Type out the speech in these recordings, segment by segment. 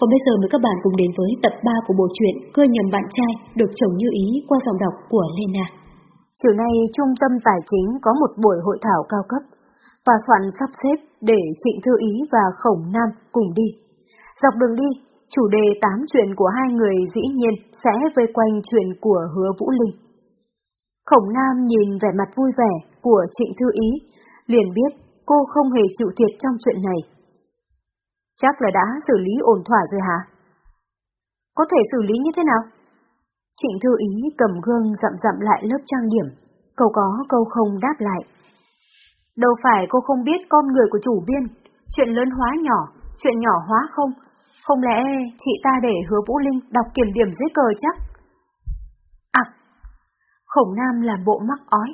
Còn bây giờ mời các bạn cùng đến với tập 3 của bộ truyện Cưa nhầm bạn trai được chồng như ý qua dòng đọc của Lena. Chiều nay Trung tâm Tài chính có một buổi hội thảo cao cấp. Tòa soạn sắp xếp để Trịnh Thư Ý và Khổng Nam cùng đi. Dọc đường đi, chủ đề tám chuyện của hai người dĩ nhiên sẽ vây quanh chuyện của Hứa Vũ Linh. Khổng Nam nhìn vẻ mặt vui vẻ của Trịnh Thư Ý, liền biết cô không hề chịu thiệt trong chuyện này. Chắc là đã xử lý ổn thỏa rồi hả? Có thể xử lý như thế nào? Trịnh Thư Ý cầm gương dặm dặm lại lớp trang điểm, câu có câu không đáp lại. Đâu phải cô không biết con người của chủ biên, chuyện lớn hóa nhỏ, chuyện nhỏ hóa không, không lẽ chị ta để hứa Vũ Linh đọc kiểm điểm dưới cờ chắc? À, khổng nam làm bộ mắc ói.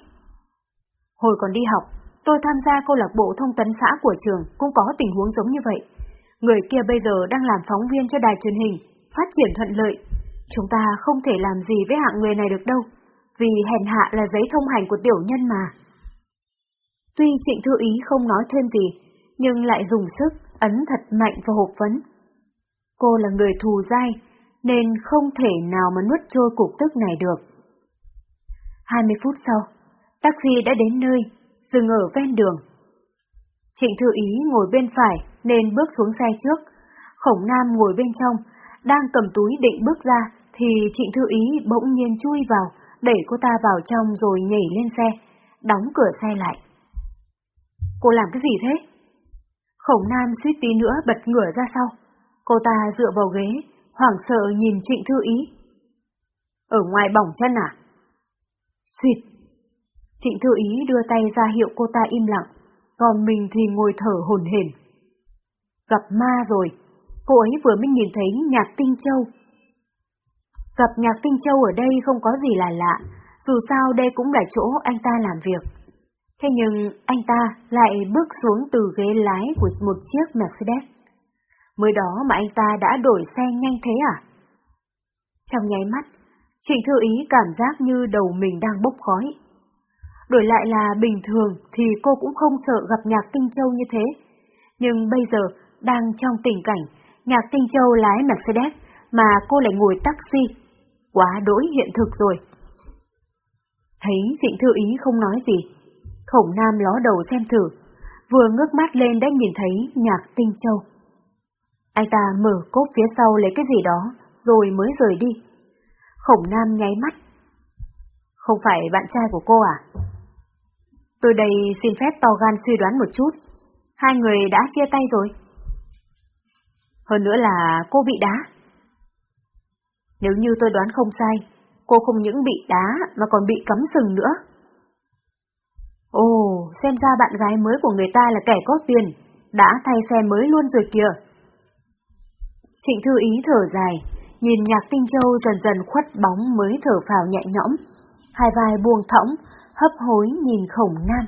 Hồi còn đi học, tôi tham gia câu lạc bộ thông tấn xã của trường cũng có tình huống giống như vậy. Người kia bây giờ đang làm phóng viên cho đài truyền hình, phát triển thuận lợi. Chúng ta không thể làm gì với hạng người này được đâu, vì hèn hạ là giấy thông hành của tiểu nhân mà. Tuy Trịnh Thư Ý không nói thêm gì, nhưng lại dùng sức ấn thật mạnh vào hộp phấn. Cô là người thù dai, nên không thể nào mà nuốt trôi cục tức này được. 20 phút sau, taxi đã đến nơi, dừng ở ven đường. Trịnh Thư Ý ngồi bên phải nên bước xuống xe trước, Khổng Nam ngồi bên trong, đang cầm túi định bước ra thì Trịnh Thư Ý bỗng nhiên chui vào, đẩy cô ta vào trong rồi nhảy lên xe, đóng cửa xe lại. Cô làm cái gì thế? Khổng Nam suýt tí nữa bật ngửa ra sau. Cô ta dựa vào ghế, hoảng sợ nhìn Trịnh Thư Ý. Ở ngoài bỏng chân à? Xuyệt! Trịnh Thư Ý đưa tay ra hiệu cô ta im lặng, còn mình thì ngồi thở hồn hển. Gặp ma rồi, cô ấy vừa mới nhìn thấy nhạc tinh châu. Gặp nhạc tinh châu ở đây không có gì là lạ, dù sao đây cũng là chỗ anh ta làm việc. Thế nhưng anh ta lại bước xuống từ ghế lái của một chiếc Mercedes. Mới đó mà anh ta đã đổi xe nhanh thế à? Trong nháy mắt, Trịnh Thư Ý cảm giác như đầu mình đang bốc khói. Đổi lại là bình thường thì cô cũng không sợ gặp nhạc Tinh Châu như thế. Nhưng bây giờ, đang trong tình cảnh, nhạc Tinh Châu lái Mercedes mà cô lại ngồi taxi. Quá đỗi hiện thực rồi. Thấy Trịnh Thư Ý không nói gì, Khổng Nam ló đầu xem thử, vừa ngước mắt lên đã nhìn thấy nhạc Tinh Châu. Anh ta mở cốp phía sau lấy cái gì đó, rồi mới rời đi. Khổng Nam nháy mắt. Không phải bạn trai của cô à? Tôi đây xin phép to gan suy đoán một chút. Hai người đã chia tay rồi. Hơn nữa là cô bị đá. Nếu như tôi đoán không sai, cô không những bị đá mà còn bị cắm sừng nữa. Ồ, xem ra bạn gái mới của người ta là kẻ có tiền, đã thay xe mới luôn rồi kìa. Trịnh Thư Ý thở dài, nhìn nhạc tinh châu dần dần khuất bóng mới thở phào nhẹ nhõm, hai vai buông thõng, hấp hối nhìn khổng nam.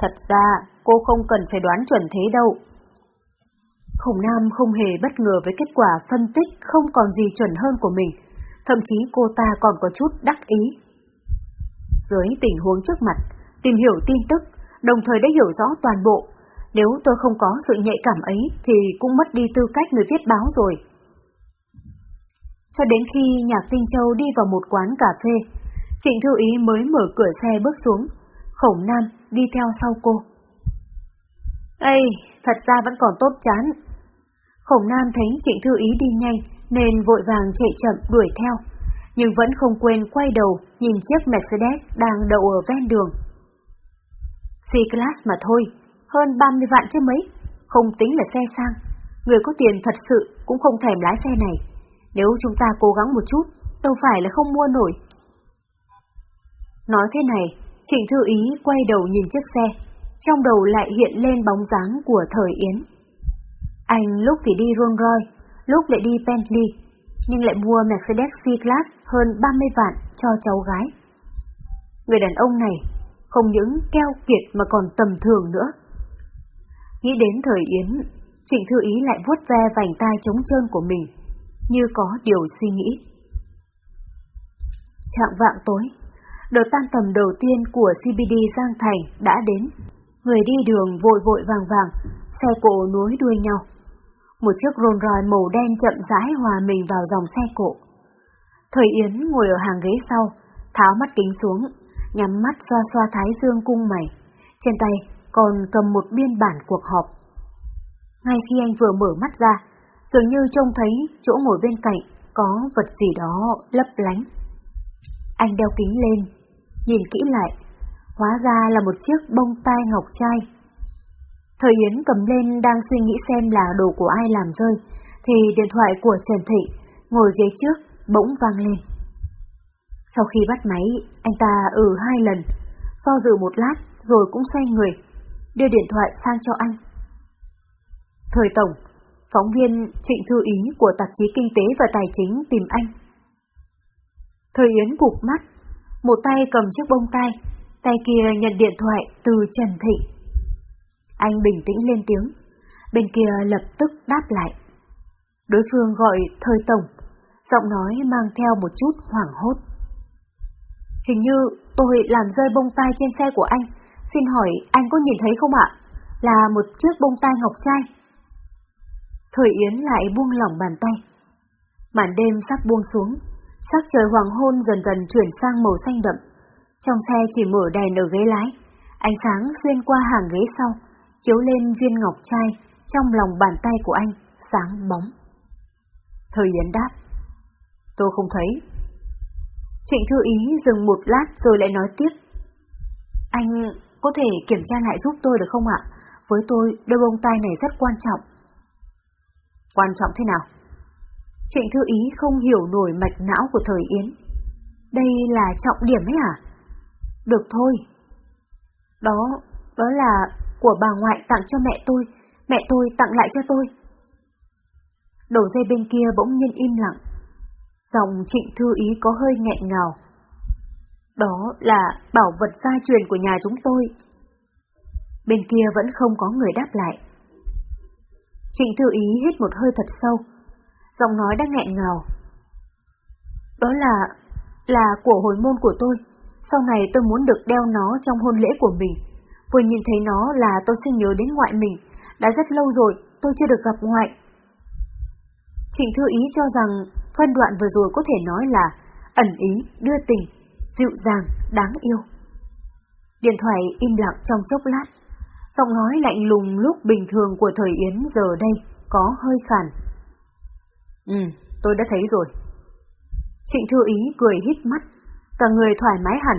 Thật ra, cô không cần phải đoán chuẩn thế đâu. Khổng nam không hề bất ngờ với kết quả phân tích không còn gì chuẩn hơn của mình, thậm chí cô ta còn có chút đắc ý. Dưới tình huống trước mặt, tìm hiểu tin tức, đồng thời đã hiểu rõ toàn bộ. Nếu tôi không có sự nhạy cảm ấy thì cũng mất đi tư cách người viết báo rồi. Cho đến khi Nhạc Vinh Châu đi vào một quán cà phê, Trịnh Thư Ý mới mở cửa xe bước xuống, Khổng Nam đi theo sau cô. Ê, thật ra vẫn còn tốt chán. Khổng Nam thấy Trịnh Thư Ý đi nhanh nên vội vàng chạy chậm đuổi theo, nhưng vẫn không quên quay đầu nhìn chiếc Mercedes đang đậu ở ven đường. C-Class mà thôi, hơn 30 vạn chứ mấy, không tính là xe sang. Người có tiền thật sự cũng không thèm lái xe này. Nếu chúng ta cố gắng một chút, đâu phải là không mua nổi. Nói thế này, Trịnh Thư Ý quay đầu nhìn chiếc xe, trong đầu lại hiện lên bóng dáng của thời Yến. Anh lúc thì đi Rolls Royce, lúc lại đi Bentley, nhưng lại mua Mercedes C-Class hơn 30 vạn cho cháu gái. Người đàn ông này không những keo kiệt mà còn tầm thường nữa. Nghĩ đến thời Yến, Trịnh Thư Ý lại vuốt ve vành tai trống trơn của mình, như có điều suy nghĩ. Trạng vạng tối, đợt tan tầm đầu tiên của CBD Giang Thành đã đến. Người đi đường vội vội vàng vàng, xe cộ nối đuôi nhau. một chiếc Rolls Royce màu đen chậm rãi hòa mình vào dòng xe cộ. Thời Yến ngồi ở hàng ghế sau, tháo mắt kính xuống, nhắm mắt xoa xoa thái dương cung mày. Trên tay còn cầm một biên bản cuộc họp. Ngay khi anh vừa mở mắt ra, dường như trông thấy chỗ ngồi bên cạnh có vật gì đó lấp lánh. Anh đeo kính lên, nhìn kỹ lại, hóa ra là một chiếc bông tai ngọc trai. Thời Yến cầm lên đang suy nghĩ xem là đồ của ai làm rơi, thì điện thoại của Trần Thị ngồi ghế trước bỗng vang lên. Sau khi bắt máy, anh ta ừ hai lần, do dự một lát rồi cũng xoay người, đưa điện thoại sang cho anh. Thời Tổng, phóng viên Trịnh Thư Ý của tạp chí Kinh tế và Tài chính tìm anh. Thời Yến cục mắt, một tay cầm chiếc bông tai, tay kia nhận điện thoại từ Trần Thị. Anh bình tĩnh lên tiếng, bên kia lập tức đáp lại. Đối phương gọi Thời Tổng, giọng nói mang theo một chút hoảng hốt. Hình như tôi làm rơi bông tai trên xe của anh, xin hỏi anh có nhìn thấy không ạ? Là một chiếc bông tai ngọc trai. Thời Yến lại buông lỏng bàn tay. Màn đêm sắp buông xuống, sắc trời hoàng hôn dần dần chuyển sang màu xanh đậm. Trong xe chỉ mở đèn ở ghế lái, ánh sáng xuyên qua hàng ghế sau, chiếu lên viên ngọc trai trong lòng bàn tay của anh, sáng bóng. Thời Yến đáp. Tôi không thấy. Trịnh Thư Ý dừng một lát rồi lại nói tiếp. Anh có thể kiểm tra lại giúp tôi được không ạ? Với tôi, đôi bông tai này rất quan trọng. Quan trọng thế nào? Trịnh Thư Ý không hiểu nổi mạch não của thời Yến. Đây là trọng điểm ấy à? Được thôi. Đó, đó là của bà ngoại tặng cho mẹ tôi, mẹ tôi tặng lại cho tôi. Đầu dây bên kia bỗng nhiên im lặng. Dòng trịnh thư ý có hơi nghẹn ngào. Đó là bảo vật gia truyền của nhà chúng tôi. Bên kia vẫn không có người đáp lại. Trịnh thư ý hít một hơi thật sâu. Giọng nói đang nghẹn ngào. Đó là... là của hồi môn của tôi. Sau này tôi muốn được đeo nó trong hôn lễ của mình. Vừa nhìn thấy nó là tôi sẽ nhớ đến ngoại mình. Đã rất lâu rồi tôi chưa được gặp ngoại. Trịnh Thư Ý cho rằng phân đoạn vừa rồi có thể nói là ẩn ý, đưa tình, dịu dàng, đáng yêu. Điện thoại im lặng trong chốc lát, giọng nói lạnh lùng lúc bình thường của thời Yến giờ đây có hơi khàn. Ừ, tôi đã thấy rồi. Trịnh Thư Ý cười hít mắt, cả người thoải mái hẳn,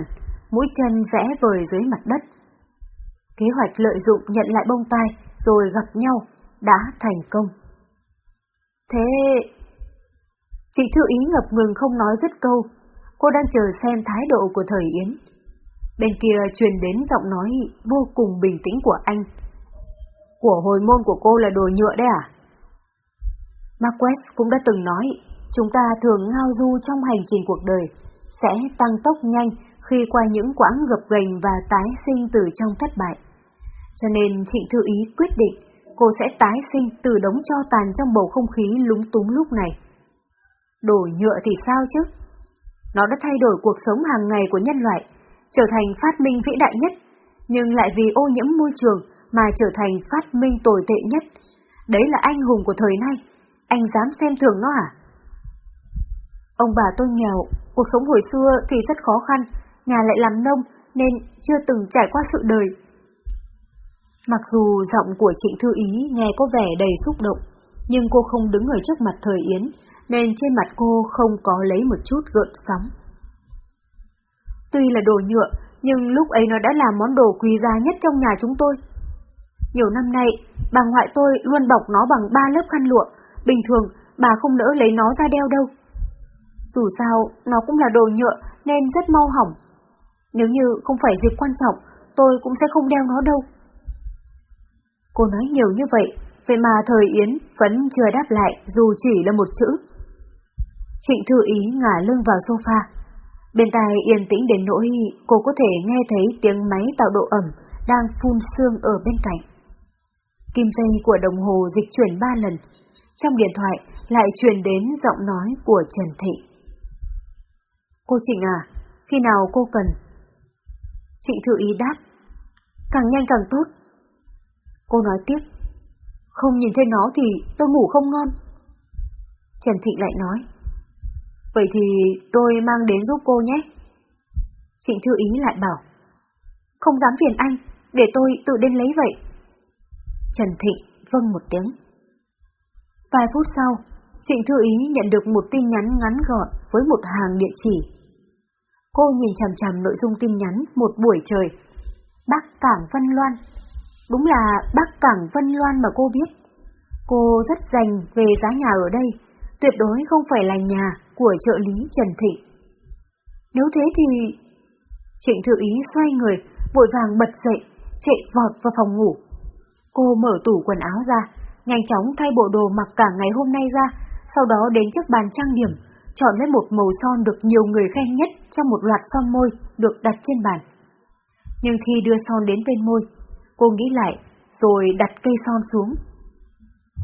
mũi chân vẽ vời dưới mặt đất. Kế hoạch lợi dụng nhận lại bông tai rồi gặp nhau đã thành công. Thế... Trịnh Thư Ý ngập ngừng không nói dứt câu, cô đang chờ xem thái độ của thời Yến. Bên kia truyền đến giọng nói vô cùng bình tĩnh của anh. Của hồi môn của cô là đồ nhựa đấy à? Marquez cũng đã từng nói, chúng ta thường ngao du trong hành trình cuộc đời, sẽ tăng tốc nhanh khi qua những quãng gập ghềnh và tái sinh từ trong thất bại. Cho nên Trịnh Thư Ý quyết định cô sẽ tái sinh từ đống cho tàn trong bầu không khí lúng túng lúc này. Đổ nhựa thì sao chứ? Nó đã thay đổi cuộc sống hàng ngày của nhân loại, trở thành phát minh vĩ đại nhất, nhưng lại vì ô nhiễm môi trường mà trở thành phát minh tồi tệ nhất. Đấy là anh hùng của thời nay, anh dám xem thường nó à? Ông bà tôi nghèo, cuộc sống hồi xưa thì rất khó khăn, nhà lại làm nông nên chưa từng trải qua sự đời Mặc dù giọng của Trịnh Thư Ý nghe có vẻ đầy xúc động, nhưng cô không đứng ở trước mặt thời Yến, nên trên mặt cô không có lấy một chút gợn sóng. Tuy là đồ nhựa, nhưng lúc ấy nó đã là món đồ quý giá nhất trong nhà chúng tôi. Nhiều năm nay, bà ngoại tôi luôn bọc nó bằng ba lớp khăn lụa, bình thường bà không nỡ lấy nó ra đeo đâu. Dù sao, nó cũng là đồ nhựa nên rất mau hỏng. Nếu như không phải dịp quan trọng, tôi cũng sẽ không đeo nó đâu. Cô nói nhiều như vậy, vậy mà thời Yến vẫn chưa đáp lại dù chỉ là một chữ. Trịnh Thư Ý ngả lưng vào sofa. Bên tai yên tĩnh đến nỗi cô có thể nghe thấy tiếng máy tạo độ ẩm đang phun sương ở bên cạnh. Kim dây của đồng hồ dịch chuyển ba lần, trong điện thoại lại truyền đến giọng nói của Trần Thị. Cô Trịnh à, khi nào cô cần? Trịnh Thư Ý đáp, càng nhanh càng tốt, Cô nói tiếp. Không nhìn thấy nó thì tôi ngủ không ngon. Trần Thị lại nói. Vậy thì tôi mang đến giúp cô nhé. Trịnh Thư Ý lại bảo. Không dám phiền anh, để tôi tự đến lấy vậy. Trần Thị vâng một tiếng. Vài phút sau, Trịnh Thư Ý nhận được một tin nhắn ngắn gọn với một hàng địa chỉ. Cô nhìn chằm chằm nội dung tin nhắn một buổi trời. Bắc Cảng Vân Loan. Đúng là Bắc Cảng Vân Loan mà cô biết. Cô rất dành về giá nhà ở đây, tuyệt đối không phải là nhà của trợ lý Trần Thị. Nếu thế thì... Trịnh Thư Ý xoay người, vội vàng bật dậy, chạy vọt vào phòng ngủ. Cô mở tủ quần áo ra, nhanh chóng thay bộ đồ mặc cả ngày hôm nay ra, sau đó đến trước bàn trang điểm, chọn lấy một màu son được nhiều người khen nhất trong một loạt son môi được đặt trên bàn. Nhưng khi đưa son đến bên môi, cô nghĩ lại, rồi đặt cây son xuống.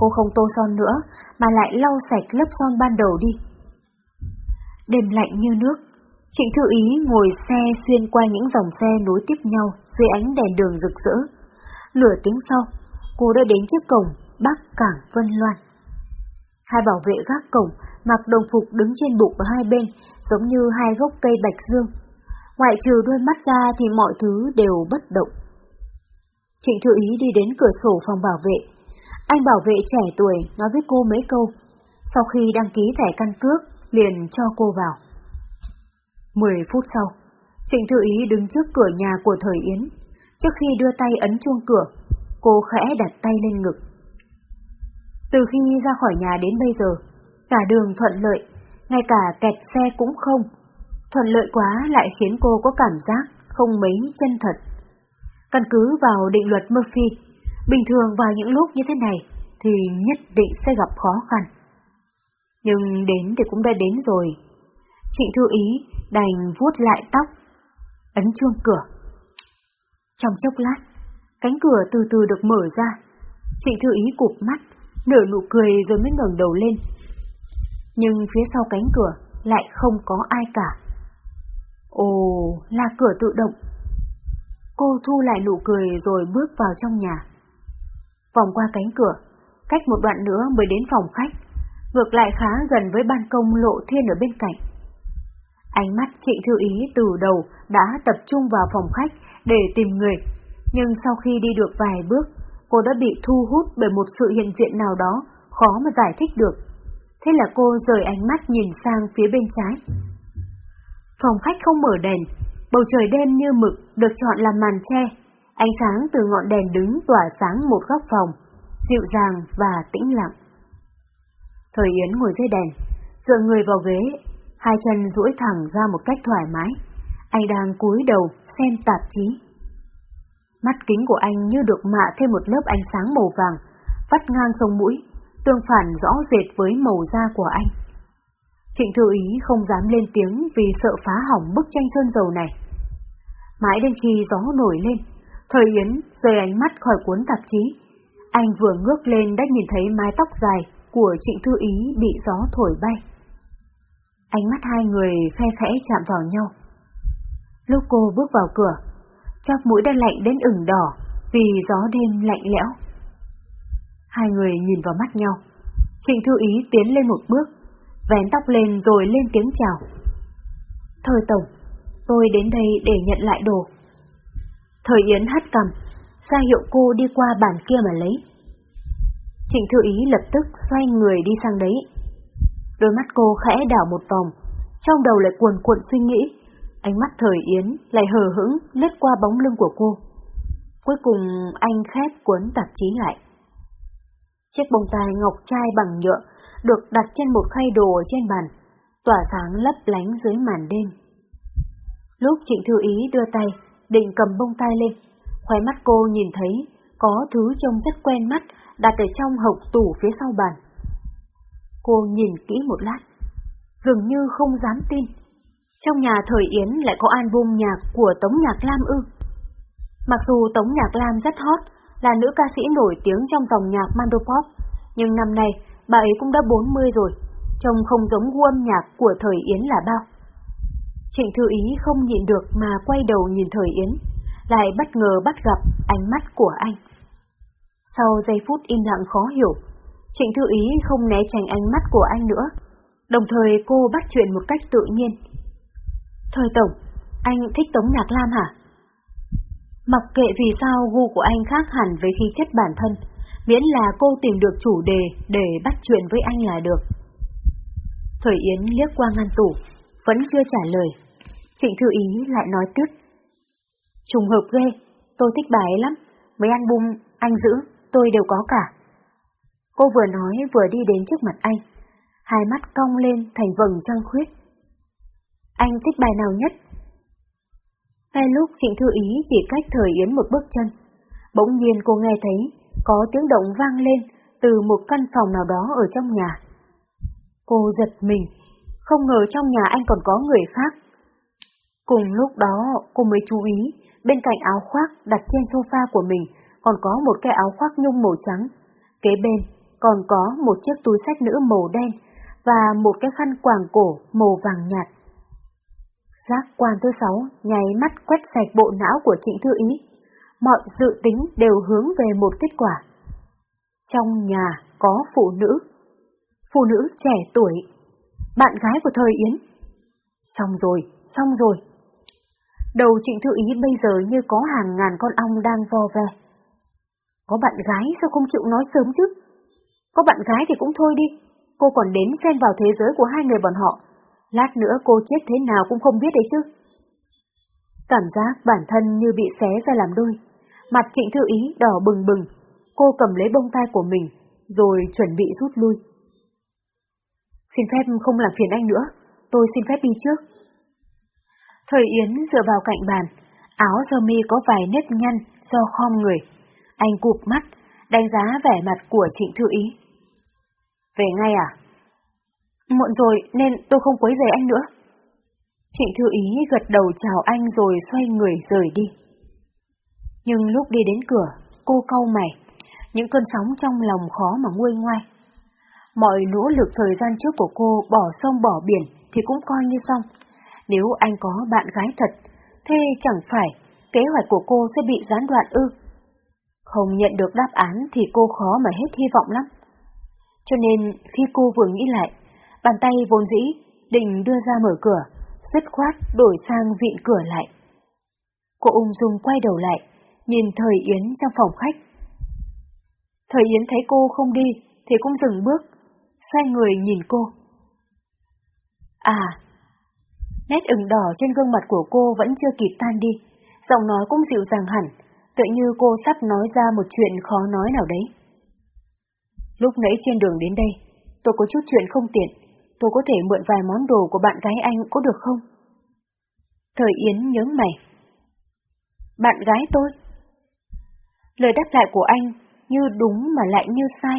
Cô không tô son nữa, mà lại lau sạch lớp son ban đầu đi. Đêm lạnh như nước, Trịnh Thư Ý ngồi xe xuyên qua những dòng xe nối tiếp nhau dưới ánh đèn đường rực rỡ. Nửa tiếng sau, cô đã đến trước cổng Bắc Cảng Vân Loan. Hai bảo vệ gác cổng mặc đồng phục đứng trên bục ở hai bên, giống như hai gốc cây bạch dương. Ngoại trừ đôi mắt ra thì mọi thứ đều bất động. Trịnh Thư Ý đi đến cửa sổ phòng bảo vệ. Anh bảo vệ trẻ tuổi nói với cô mấy câu. Sau khi đăng ký thẻ căn cước, liền cho cô vào. Mười phút sau, Trịnh Thư Ý đứng trước cửa nhà của Thời Yến. Trước khi đưa tay ấn chuông cửa, cô khẽ đặt tay lên ngực. Từ khi ra khỏi nhà đến bây giờ, cả đường thuận lợi, ngay cả kẹt xe cũng không. Thuận lợi quá lại khiến cô có cảm giác không mấy chân thật. Căn cứ vào định luật Murphy, bình thường vào những lúc như thế này thì nhất định sẽ gặp khó khăn. Nhưng đến thì cũng đã đến rồi. Trịnh Thư Ý đành vuốt lại tóc, ấn chuông cửa. Trong chốc lát, cánh cửa từ từ được mở ra. Trịnh Thư Ý cụp mắt, nở nụ cười rồi mới ngẩng đầu lên. Nhưng phía sau cánh cửa lại không có ai cả. Ồ, là cửa tự động. Cô thu lại nụ cười rồi bước vào trong nhà. Vòng qua cánh cửa, cách một đoạn nữa mới đến phòng khách, ngược lại khá gần với ban công lộ thiên ở bên cạnh. Ánh mắt Trịnh Thư Ý từ đầu đã tập trung vào phòng khách để tìm người, nhưng sau khi đi được vài bước, cô đã bị thu hút bởi một sự hiện diện nào đó khó mà giải thích được. Thế là cô rời ánh mắt nhìn sang phía bên trái. Phòng khách không mở đèn, bầu trời đêm như mực được chọn làm màn che, ánh sáng từ ngọn đèn đứng tỏa sáng một góc phòng, dịu dàng và tĩnh lặng. Thời Yến ngồi dưới đèn, dựa người vào ghế, hai chân duỗi thẳng ra một cách thoải mái. Anh đang cúi đầu xem tạp chí. Mắt kính của anh như được mạ thêm một lớp ánh sáng màu vàng, vắt ngang sông mũi, tương phản rõ rệt với màu da của anh. Trịnh Thư Ý không dám lên tiếng vì sợ phá hỏng bức tranh sơn dầu này. Mãi đến khi gió nổi lên, Thời Yến rời ánh mắt khỏi cuốn tạp chí. Anh vừa ngước lên đã nhìn thấy mái tóc dài của Trịnh Thư Ý bị gió thổi bay. Ánh mắt hai người khe khẽ chạm vào nhau. Lúc cô bước vào cửa, chóp mũi đã lạnh đến ửng đỏ vì gió đêm lạnh lẽo. Hai người nhìn vào mắt nhau. Trịnh Thư Ý tiến lên một bước, vén tóc lên rồi lên tiếng chào. Thời Tổng, tôi đến đây để nhận lại đồ. Thời Yến hắt cầm, ra hiệu cô đi qua bàn kia mà lấy. Trịnh Thư Ý lập tức xoay người đi sang đấy. Đôi mắt cô khẽ đảo một vòng, trong đầu lại cuồn cuộn suy nghĩ, ánh mắt Thời Yến lại hờ hững lướt qua bóng lưng của cô. Cuối cùng anh khép cuốn tạp chí lại. Chiếc bông tai ngọc trai bằng nhựa được đặt trên một khay đồ trên bàn, tỏa sáng lấp lánh dưới màn đêm. Lúc Trịnh Thư Ý đưa tay, định cầm bông tai lên, khóe mắt cô nhìn thấy có thứ trông rất quen mắt đặt ở trong hộc tủ phía sau bàn. Cô nhìn kỹ một lát, dường như không dám tin. Trong nhà thời Yến lại có album nhạc của Tống Nhạc Lam ư. Mặc dù Tống Nhạc Lam rất hot, là nữ ca sĩ nổi tiếng trong dòng nhạc Mandopop, nhưng năm nay bà ấy cũng đã 40 rồi, trông không giống gu âm nhạc của thời Yến là bao. Trịnh Thư Ý không nhịn được mà quay đầu nhìn thời Yến, lại bất ngờ bắt gặp ánh mắt của anh. Sau giây phút im lặng khó hiểu, Trịnh Thư Ý không né tránh ánh mắt của anh nữa, đồng thời cô bắt chuyện một cách tự nhiên. Thời Tổng, anh thích Tống Nhạc Lam hả? Mặc kệ vì sao gu của anh khác hẳn với khí chất bản thân, miễn là cô tìm được chủ đề để bắt chuyện với anh là được. Thời Yến liếc qua ngăn tủ, vẫn chưa trả lời. Trịnh Thư Ý lại nói tiếp. Trùng hợp ghê, tôi thích bà ấy lắm, mấy album anh giữ, tôi đều có cả. Cô vừa nói vừa đi đến trước mặt anh, hai mắt cong lên thành vầng trăng khuyết. Anh thích bài nào nhất? Ngay lúc Trịnh Thư Ý chỉ cách Thời Yến một bước chân, bỗng nhiên cô nghe thấy có tiếng động vang lên từ một căn phòng nào đó ở trong nhà. Cô giật mình, không ngờ trong nhà anh còn có người khác. Cùng lúc đó cô mới chú ý, bên cạnh áo khoác đặt trên sofa của mình còn có một cái áo khoác nhung màu trắng. Kế bên còn có một chiếc túi sách nữ màu đen và một cái khăn quàng cổ màu vàng nhạt. Giác quan thứ sáu nháy mắt quét sạch bộ não của Trịnh Thư Ý. Mọi dự tính đều hướng về một kết quả. Trong nhà có phụ nữ. Phụ nữ trẻ tuổi. Bạn gái của thời Yến. Xong rồi, xong rồi. Đầu Trịnh Thư Ý bây giờ như có hàng ngàn con ong đang vo ve. Có bạn gái sao không chịu nói sớm chứ? Có bạn gái thì cũng thôi đi. Cô còn đến xen vào thế giới của hai người bọn họ lát nữa cô chết thế nào cũng không biết đấy chứ. Cảm giác bản thân như bị xé ra làm đôi, mặt trịnh thư ý đỏ bừng bừng, cô cầm lấy bông tai của mình, rồi chuẩn bị rút lui. Xin phép không làm phiền anh nữa, tôi xin phép đi trước. Thời Yến dựa vào cạnh bàn, áo sơ mi có vài nếp nhăn do khom người. Anh cụp mắt, đánh giá vẻ mặt của trịnh thư ý. Về ngay à? Muộn rồi nên tôi không quấy rầy anh nữa. Trịnh Thư Ý gật đầu chào anh rồi xoay người rời đi. Nhưng lúc đi đến cửa, cô cau mày, những cơn sóng trong lòng khó mà nguôi ngoai. Mọi nỗ lực thời gian trước của cô bỏ sông bỏ biển thì cũng coi như xong. Nếu anh có bạn gái thật, thế chẳng phải kế hoạch của cô sẽ bị gián đoạn ư. Không nhận được đáp án thì cô khó mà hết hy vọng lắm. Cho nên khi cô vừa nghĩ lại, Bàn tay vốn dĩ, định đưa ra mở cửa, dứt khoát đổi sang vịn cửa lại. Cô ung dung quay đầu lại, nhìn Thời Yến trong phòng khách. Thời Yến thấy cô không đi, thì cũng dừng bước, xoay người nhìn cô. À, nét ửng đỏ trên gương mặt của cô vẫn chưa kịp tan đi, giọng nói cũng dịu dàng hẳn, tự như cô sắp nói ra một chuyện khó nói nào đấy. Lúc nãy trên đường đến đây, tôi có chút chuyện không tiện, tôi có thể mượn vài món đồ của bạn gái anh có được không? Thời Yến nhớ mày. Bạn gái tôi? Lời đáp lại của anh như đúng mà lại như sai.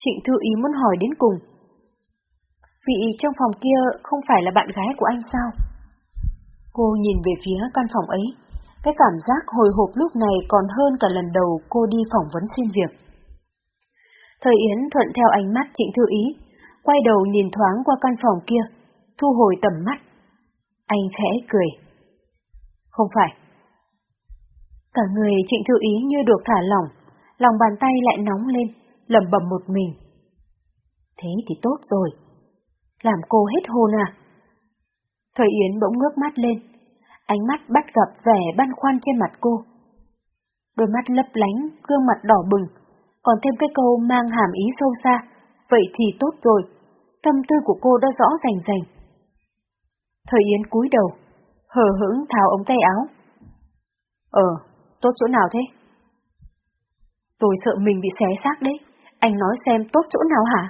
Trịnh Thư Ý muốn hỏi đến cùng. Vị trong phòng kia không phải là bạn gái của anh sao? Cô nhìn về phía căn phòng ấy, cái cảm giác hồi hộp lúc này còn hơn cả lần đầu cô đi phỏng vấn xin việc. Thời Yến thuận theo ánh mắt Trịnh Thư Ý, quay đầu nhìn thoáng qua căn phòng kia, thu hồi tầm mắt. Anh khẽ cười. Không phải. Cả người trịnh thư ý như được thả lỏng, lòng bàn tay lại nóng lên, lẩm bẩm một mình. Thế thì tốt rồi. Làm cô hết hồn à? Thời Yến bỗng ngước mắt lên, ánh mắt bắt gặp vẻ băn khoăn trên mặt cô. Đôi mắt lấp lánh, gương mặt đỏ bừng, còn thêm cái câu mang hàm ý sâu xa, vậy thì tốt rồi, tâm tư của cô đã rõ rành rành. Thời Yến cúi đầu, hờ hững tháo ống tay áo. Ờ, tốt chỗ nào thế? Tôi sợ mình bị xé xác đấy, anh nói xem tốt chỗ nào hả?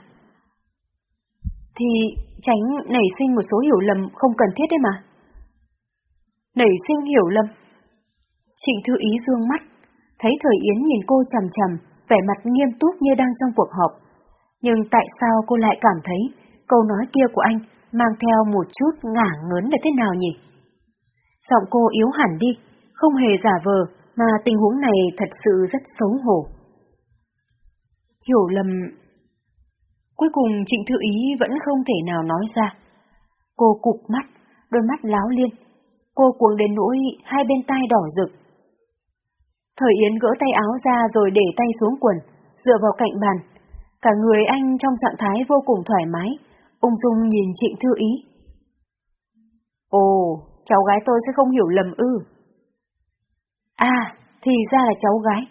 Thì tránh nảy sinh một số hiểu lầm không cần thiết đấy mà. Nảy sinh hiểu lầm. Trịnh Thư Ý dương mắt, thấy Thời Yến nhìn cô chầm chầm, vẻ mặt nghiêm túc như đang trong cuộc họp. Nhưng tại sao cô lại cảm thấy câu nói kia của anh mang theo một chút ngả ngớn là thế nào nhỉ? Giọng cô yếu hẳn đi, không hề giả vờ, mà tình huống này thật sự rất xấu hổ. Hiểu lầm... Cuối cùng Trịnh Thư Ý vẫn không thể nào nói ra. Cô cụp mắt, đôi mắt láo liên. Cô cuồng đến nỗi hai bên tai đỏ rực. Thời Yến gỡ tay áo ra rồi để tay xuống quần, dựa vào cạnh bàn. Cả người anh trong trạng thái vô cùng thoải mái, ung dung nhìn Trịnh Thư Ý. Ồ, cháu gái tôi sẽ không hiểu lầm ư. À, thì ra là cháu gái.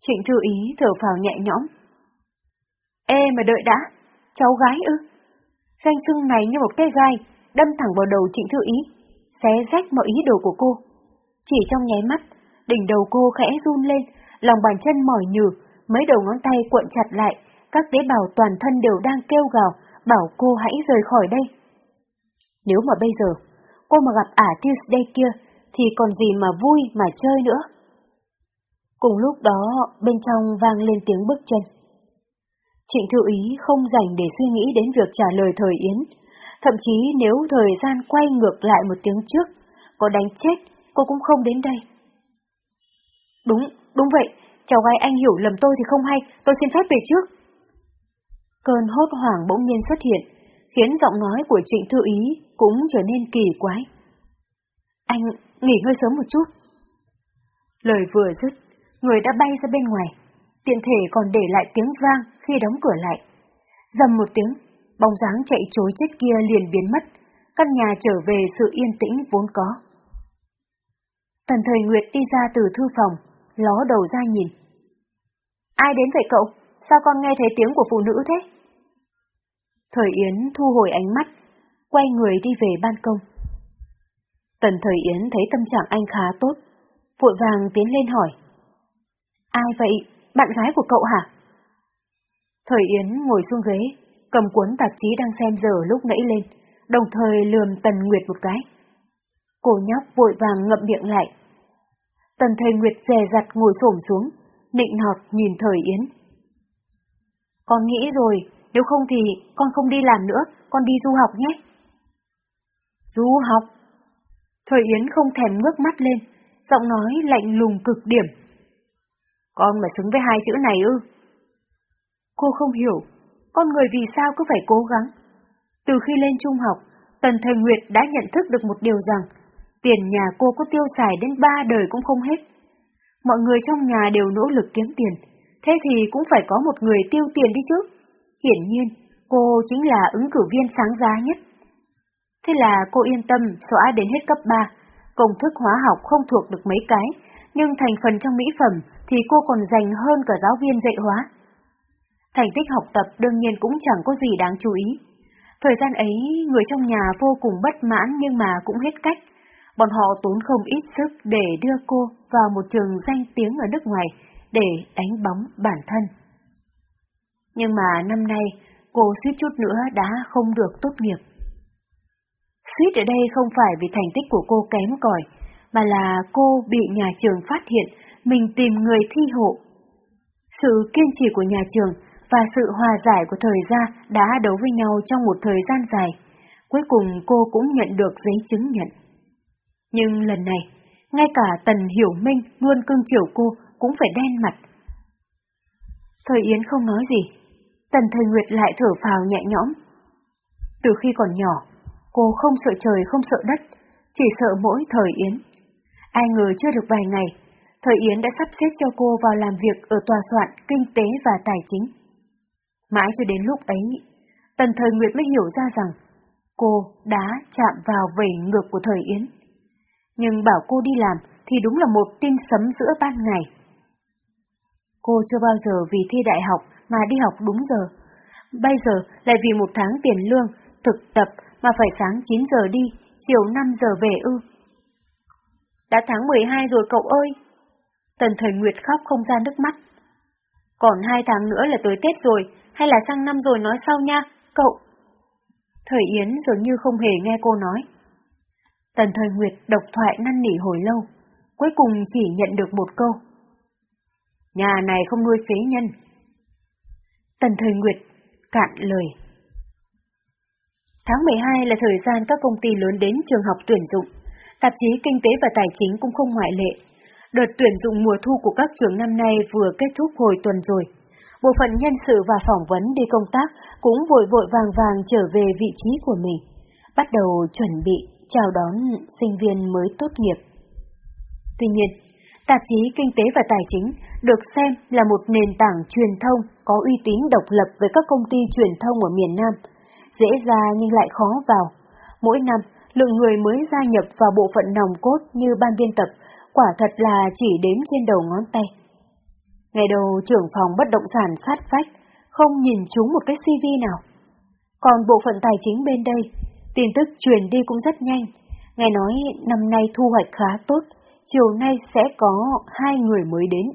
Trịnh Thư Ý thở phào nhẹ nhõm. Ê mà đợi đã, cháu gái ư? Danh xưng này như một cái gai, đâm thẳng vào đầu Trịnh Thư Ý, xé rách mọi ý đồ của cô. Chỉ trong nháy mắt, đỉnh đầu cô khẽ run lên, lòng bàn chân mỏi nhừ, mấy đầu ngón tay cuộn chặt lại, các tế bào toàn thân đều đang kêu gào, bảo cô hãy rời khỏi đây. Nếu mà bây giờ, cô mà gặp ả Tuesday kia, thì còn gì mà vui mà chơi nữa. Cùng lúc đó, bên trong vang lên tiếng bước chân. Trịnh Thư Ý không dành để suy nghĩ đến việc trả lời thời Yến. Thậm chí nếu thời gian quay ngược lại một tiếng trước, có đánh chết, cô cũng không đến đây. Đúng, đúng vậy, cháu gái anh hiểu lầm tôi thì không hay, tôi xin phép về trước. Cơn hốt hoảng bỗng nhiên xuất hiện, khiến giọng nói của Trịnh Thư Ý cũng trở nên kỳ quái. Anh nghỉ ngơi sớm một chút. Lời vừa dứt, người đã bay ra bên ngoài, tiện thể còn để lại tiếng vang khi đóng cửa lại. Dầm một tiếng, bóng dáng chạy trối chết kia liền biến mất, căn nhà trở về sự yên tĩnh vốn có. Tần thời Nguyệt đi ra từ thư phòng, ló đầu ra nhìn. Ai đến vậy cậu? Sao con nghe thấy tiếng của phụ nữ thế? Thời Yến thu hồi ánh mắt, quay người đi về ban công. Tần Thời Yến thấy tâm trạng anh khá tốt, vội vàng tiến lên hỏi. Ai vậy? Bạn gái của cậu hả? Thời Yến ngồi xuống ghế, cầm cuốn tạp chí đang xem giờ lúc nãy lên, đồng thời lườm Tần Nguyệt một cái. Cô nhóc vội vàng ngậm miệng lại. Tần Thầy Nguyệt dè dặt ngồi xổm xuống, nịnh nọt nhìn Thời Yến. Con nghĩ rồi, nếu không thì con không đi làm nữa, con đi du học nhé. Du học? Thời Yến không thèm ngước mắt lên, giọng nói lạnh lùng cực điểm. Con mà xứng với hai chữ này ư? Cô không hiểu, con người vì sao cứ phải cố gắng. Từ khi lên trung học, Tần Thời Nguyệt đã nhận thức được một điều rằng, tiền nhà cô có tiêu xài đến ba đời cũng không hết. Mọi người trong nhà đều nỗ lực kiếm tiền, thế thì cũng phải có một người tiêu tiền đi chứ. Hiển nhiên, cô chính là ứng cử viên sáng giá nhất. Thế là cô yên tâm xóa đến hết cấp 3, công thức hóa học không thuộc được mấy cái, nhưng thành phần trong mỹ phẩm thì cô còn dành hơn cả giáo viên dạy hóa. Thành tích học tập đương nhiên cũng chẳng có gì đáng chú ý. Thời gian ấy, người trong nhà vô cùng bất mãn nhưng mà cũng hết cách. Bọn họ tốn không ít sức để đưa cô vào một trường danh tiếng ở nước ngoài để đánh bóng bản thân. Nhưng mà năm nay, cô suýt chút nữa đã không được tốt nghiệp. Suýt ở đây không phải vì thành tích của cô kém cỏi, mà là cô bị nhà trường phát hiện mình tìm người thi hộ. Sự kiên trì của nhà trường và sự hòa giải của thời gian đã đấu với nhau trong một thời gian dài. Cuối cùng cô cũng nhận được giấy chứng nhận. Nhưng lần này, ngay cả Tần Hiểu Minh luôn cưng chiều cô cũng phải đen mặt. Thời Yến không nói gì, Tần Thời Nguyệt lại thở phào nhẹ nhõm. Từ khi còn nhỏ, cô không sợ trời không sợ đất, chỉ sợ mỗi Thời Yến. Ai ngờ chưa được vài ngày, Thời Yến đã sắp xếp cho cô vào làm việc ở tòa soạn kinh tế và tài chính. Mãi cho đến lúc ấy, Tần Thời Nguyệt mới hiểu ra rằng cô đã chạm vào vẩy ngược của Thời Yến. Nhưng bảo cô đi làm thì đúng là một tin sấm giữa ban ngày. Cô chưa bao giờ vì thi đại học mà đi học đúng giờ. Bây giờ lại vì một tháng tiền lương, thực tập mà phải sáng 9 giờ đi, chiều 5 giờ về ư. Đã tháng 12 rồi cậu ơi! Tần Thời Nguyệt khóc không ra nước mắt. Còn hai tháng nữa là tới Tết rồi, hay là sang năm rồi nói sau nha, cậu. Thời Yến dường như không hề nghe cô nói. Tần Thời Nguyệt độc thoại năn nỉ hồi lâu, cuối cùng chỉ nhận được một câu. Nhà này không nuôi phế nhân. Tần Thời Nguyệt cạn lời. Tháng 12 là thời gian các công ty lớn đến trường học tuyển dụng. Tạp chí Kinh tế và Tài chính cũng không ngoại lệ. Đợt tuyển dụng mùa thu của các trường năm nay vừa kết thúc hồi tuần rồi. Bộ phận nhân sự và phỏng vấn đi công tác cũng vội vội vàng vàng trở về vị trí của mình, bắt đầu chuẩn bị chào đón sinh viên mới tốt nghiệp. Tuy nhiên, Tạp chí Kinh tế và Tài chính được xem là một nền tảng truyền thông có uy tín độc lập với các công ty truyền thông ở miền Nam, dễ ra nhưng lại khó vào. Mỗi năm, lượng người mới gia nhập vào bộ phận nòng cốt như ban biên tập quả thật là chỉ đếm trên đầu ngón tay. Ngày đầu trưởng phòng bất động sản sát vách, không nhìn chúng một cái CV nào. Còn bộ phận tài chính bên đây, tin tức truyền đi cũng rất nhanh. Nghe nói năm nay thu hoạch khá tốt, chiều nay sẽ có hai người mới đến.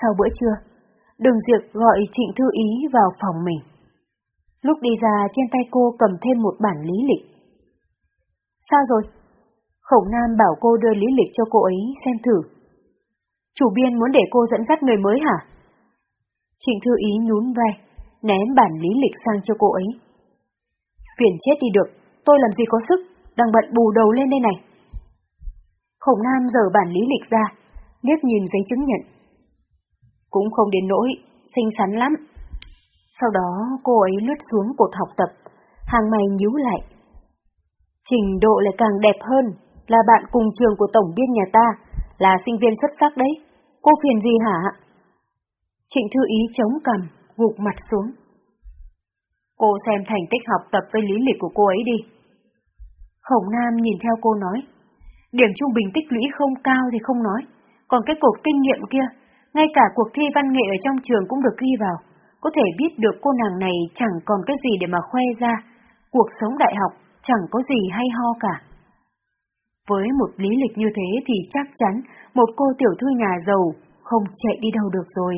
Sau bữa trưa, Đường Diệp gọi Trịnh Thư Ý vào phòng mình. Lúc đi ra trên tay cô cầm thêm một bản lý lịch. Sao rồi? Khổng Nam bảo cô đưa lý lịch cho cô ấy xem thử. Chủ biên muốn để cô dẫn dắt người mới hả? Trịnh Thư Ý nhún vai, ném bản lý lịch sang cho cô ấy. Phiền chết đi được, tôi làm gì có sức, đang bận bù đầu lên đây này. Khổng Nam dở bản lý lịch ra, liếc nhìn giấy chứng nhận. Cũng không đến nỗi, xinh xắn lắm. Sau đó cô ấy lướt xuống cột học tập, hàng mày nhíu lại. Trình độ lại càng đẹp hơn, là bạn cùng trường của tổng biên nhà ta, là sinh viên xuất sắc đấy. Cô phiền gì hả? Trịnh Thư Ý chống cằm, gục mặt xuống. Cô xem thành tích học tập với lý lịch của cô ấy đi. Khổng Nam nhìn theo cô nói. Điểm trung bình tích lũy không cao thì không nói, còn cái cột kinh nghiệm kia, ngay cả cuộc thi văn nghệ ở trong trường cũng được ghi vào. Có thể biết được cô nàng này chẳng còn cái gì để mà khoe ra, cuộc sống đại học chẳng có gì hay ho cả. Với một lý lịch như thế thì chắc chắn một cô tiểu thư nhà giàu không chạy đi đâu được rồi.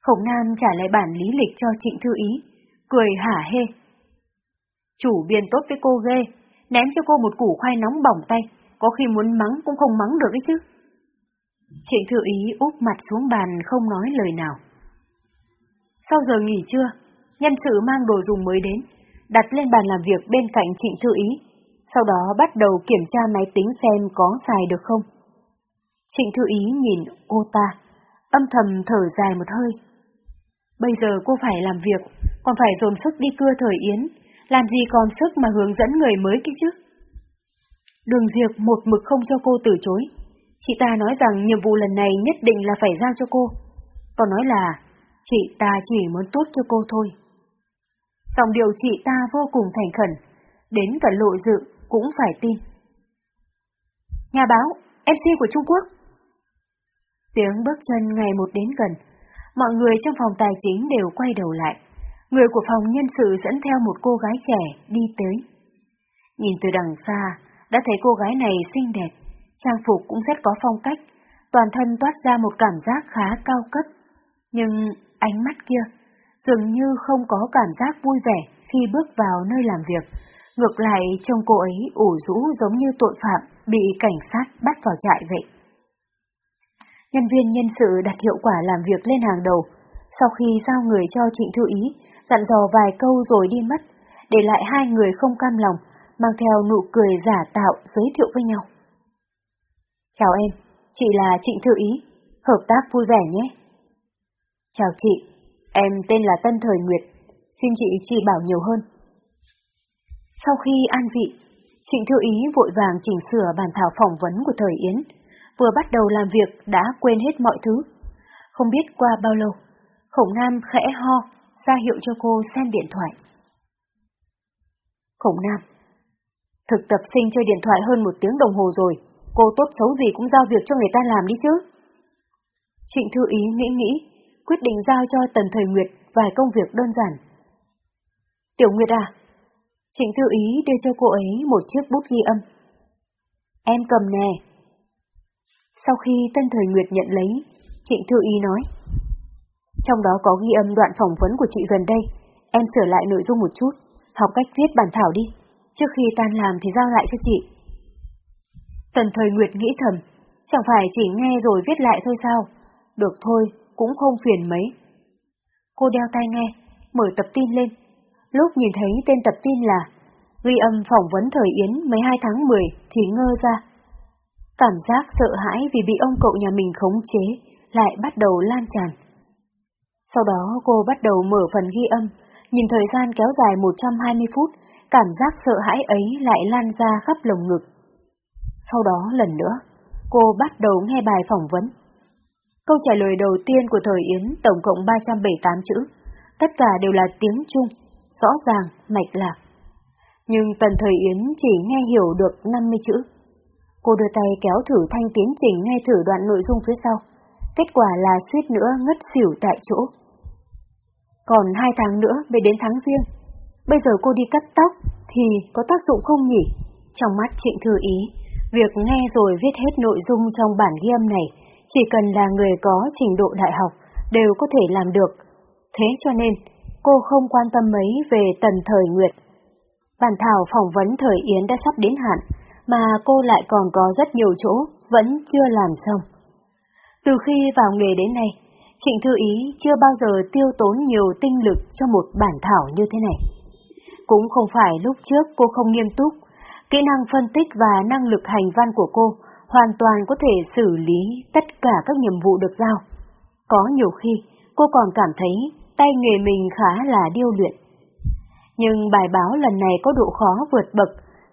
Khổng Nam trả lại bản lý lịch cho Trịnh Thư Ý, cười hả hê. Chủ biên tốt với cô ghê, ném cho cô một củ khoai nóng bỏng tay, có khi muốn mắng cũng không mắng được ấy chứ. Trịnh Thư Ý úp mặt xuống bàn không nói lời nào. Sau giờ nghỉ trưa, nhân sự mang đồ dùng mới đến, đặt lên bàn làm việc bên cạnh Trịnh Thư Ý, sau đó bắt đầu kiểm tra máy tính xem có xài được không. Trịnh Thư Ý nhìn cô ta, âm thầm thở dài một hơi. Bây giờ cô phải làm việc, còn phải dồn sức đi cưa thời Yến, làm gì còn sức mà hướng dẫn người mới kia chứ? Đường Diệp một mực không cho cô từ chối. Chị ta nói rằng nhiệm vụ lần này nhất định là phải giao cho cô. Còn nói là chị ta chỉ muốn tốt cho cô thôi. Dòng điều chị ta vô cùng thành khẩn, đến cả lộ dự cũng phải tin. Nhà báo, MC của Trung Quốc. Tiếng bước chân ngày một đến gần, mọi người trong phòng tài chính đều quay đầu lại. Người của phòng nhân sự dẫn theo một cô gái trẻ đi tới. Nhìn từ đằng xa, đã thấy cô gái này xinh đẹp, trang phục cũng rất có phong cách, toàn thân toát ra một cảm giác khá cao cấp. Nhưng ánh mắt kia dường như không có cảm giác vui vẻ khi bước vào nơi làm việc. Ngược lại, trông cô ấy ủ rũ giống như tội phạm bị cảnh sát bắt vào trại vậy. Nhân viên nhân sự đặt hiệu quả làm việc lên hàng đầu, sau khi giao người cho Trịnh Thư Ý, dặn dò vài câu rồi đi mất, để lại hai người không cam lòng, mang theo nụ cười giả tạo giới thiệu với nhau. Chào em, chị là Trịnh Thư Ý, hợp tác vui vẻ nhé. Chào chị, em tên là Tân Thời Nguyệt, xin chị chỉ bảo nhiều hơn. Sau khi an vị, Trịnh Thư Ý vội vàng chỉnh sửa bản thảo phỏng vấn của Thời Yến, vừa bắt đầu làm việc đã quên hết mọi thứ. Không biết qua bao lâu, Khổng Nam khẽ ho, ra hiệu cho cô xem điện thoại. Khổng Nam Thực tập sinh chơi điện thoại hơn một tiếng đồng hồ rồi, cô tốt xấu gì cũng giao việc cho người ta làm đi chứ. Trịnh Thư Ý nghĩ nghĩ, quyết định giao cho Tần Thời Nguyệt vài công việc đơn giản. Tiểu Nguyệt à? Trịnh Thư Ý đưa cho cô ấy một chiếc bút ghi âm. Em cầm nè. Sau khi Tân Thời Nguyệt nhận lấy, Trịnh Thư Ý nói. Trong đó có ghi âm đoạn phỏng vấn của chị gần đây, em sửa lại nội dung một chút, học cách viết bản thảo đi, trước khi tan làm thì giao lại cho chị. Tần Thời Nguyệt nghĩ thầm, chẳng phải chỉ nghe rồi viết lại thôi sao, được thôi, cũng không phiền mấy. Cô đeo tai nghe, mở tập tin lên, lúc nhìn thấy tên tập tin là ghi âm phỏng vấn thời Yến 12 tháng 10 thì ngơ ra. Cảm giác sợ hãi vì bị ông cậu nhà mình khống chế lại bắt đầu lan tràn. Sau đó cô bắt đầu mở phần ghi âm, nhìn thời gian kéo dài 120 phút, cảm giác sợ hãi ấy lại lan ra khắp lồng ngực. Sau đó lần nữa, cô bắt đầu nghe bài phỏng vấn. Câu trả lời đầu tiên của thời Yến tổng cộng 378 chữ, tất cả đều là tiếng Trung, rõ ràng, mạch lạc. Nhưng tần thời Yến chỉ nghe hiểu được 50 chữ. Cô đưa tay kéo thử thanh tiến trình nghe thử đoạn nội dung phía sau. Kết quả là suýt nữa ngất xỉu tại chỗ. Còn hai tháng nữa mới đến tháng riêng. Bây giờ cô đi cắt tóc thì có tác dụng không nhỉ? Trong mắt Trịnh Thư Ý, việc nghe rồi viết hết nội dung trong bản ghi âm này, chỉ cần là người có trình độ đại học, đều có thể làm được. Thế cho nên, cô không quan tâm mấy về tần thời Nguyệt. Bản thảo phỏng vấn thời Yến đã sắp đến hạn, mà cô lại còn có rất nhiều chỗ vẫn chưa làm xong. Từ khi vào nghề đến nay, Trịnh Thư Ý chưa bao giờ tiêu tốn nhiều tinh lực cho một bản thảo như thế này. Cũng không phải lúc trước cô không nghiêm túc, kỹ năng phân tích và năng lực hành văn của cô hoàn toàn có thể xử lý tất cả các nhiệm vụ được giao. Có nhiều khi, cô còn cảm thấy tay nghề mình khá là điêu luyện. Nhưng bài báo lần này có độ khó vượt bậc,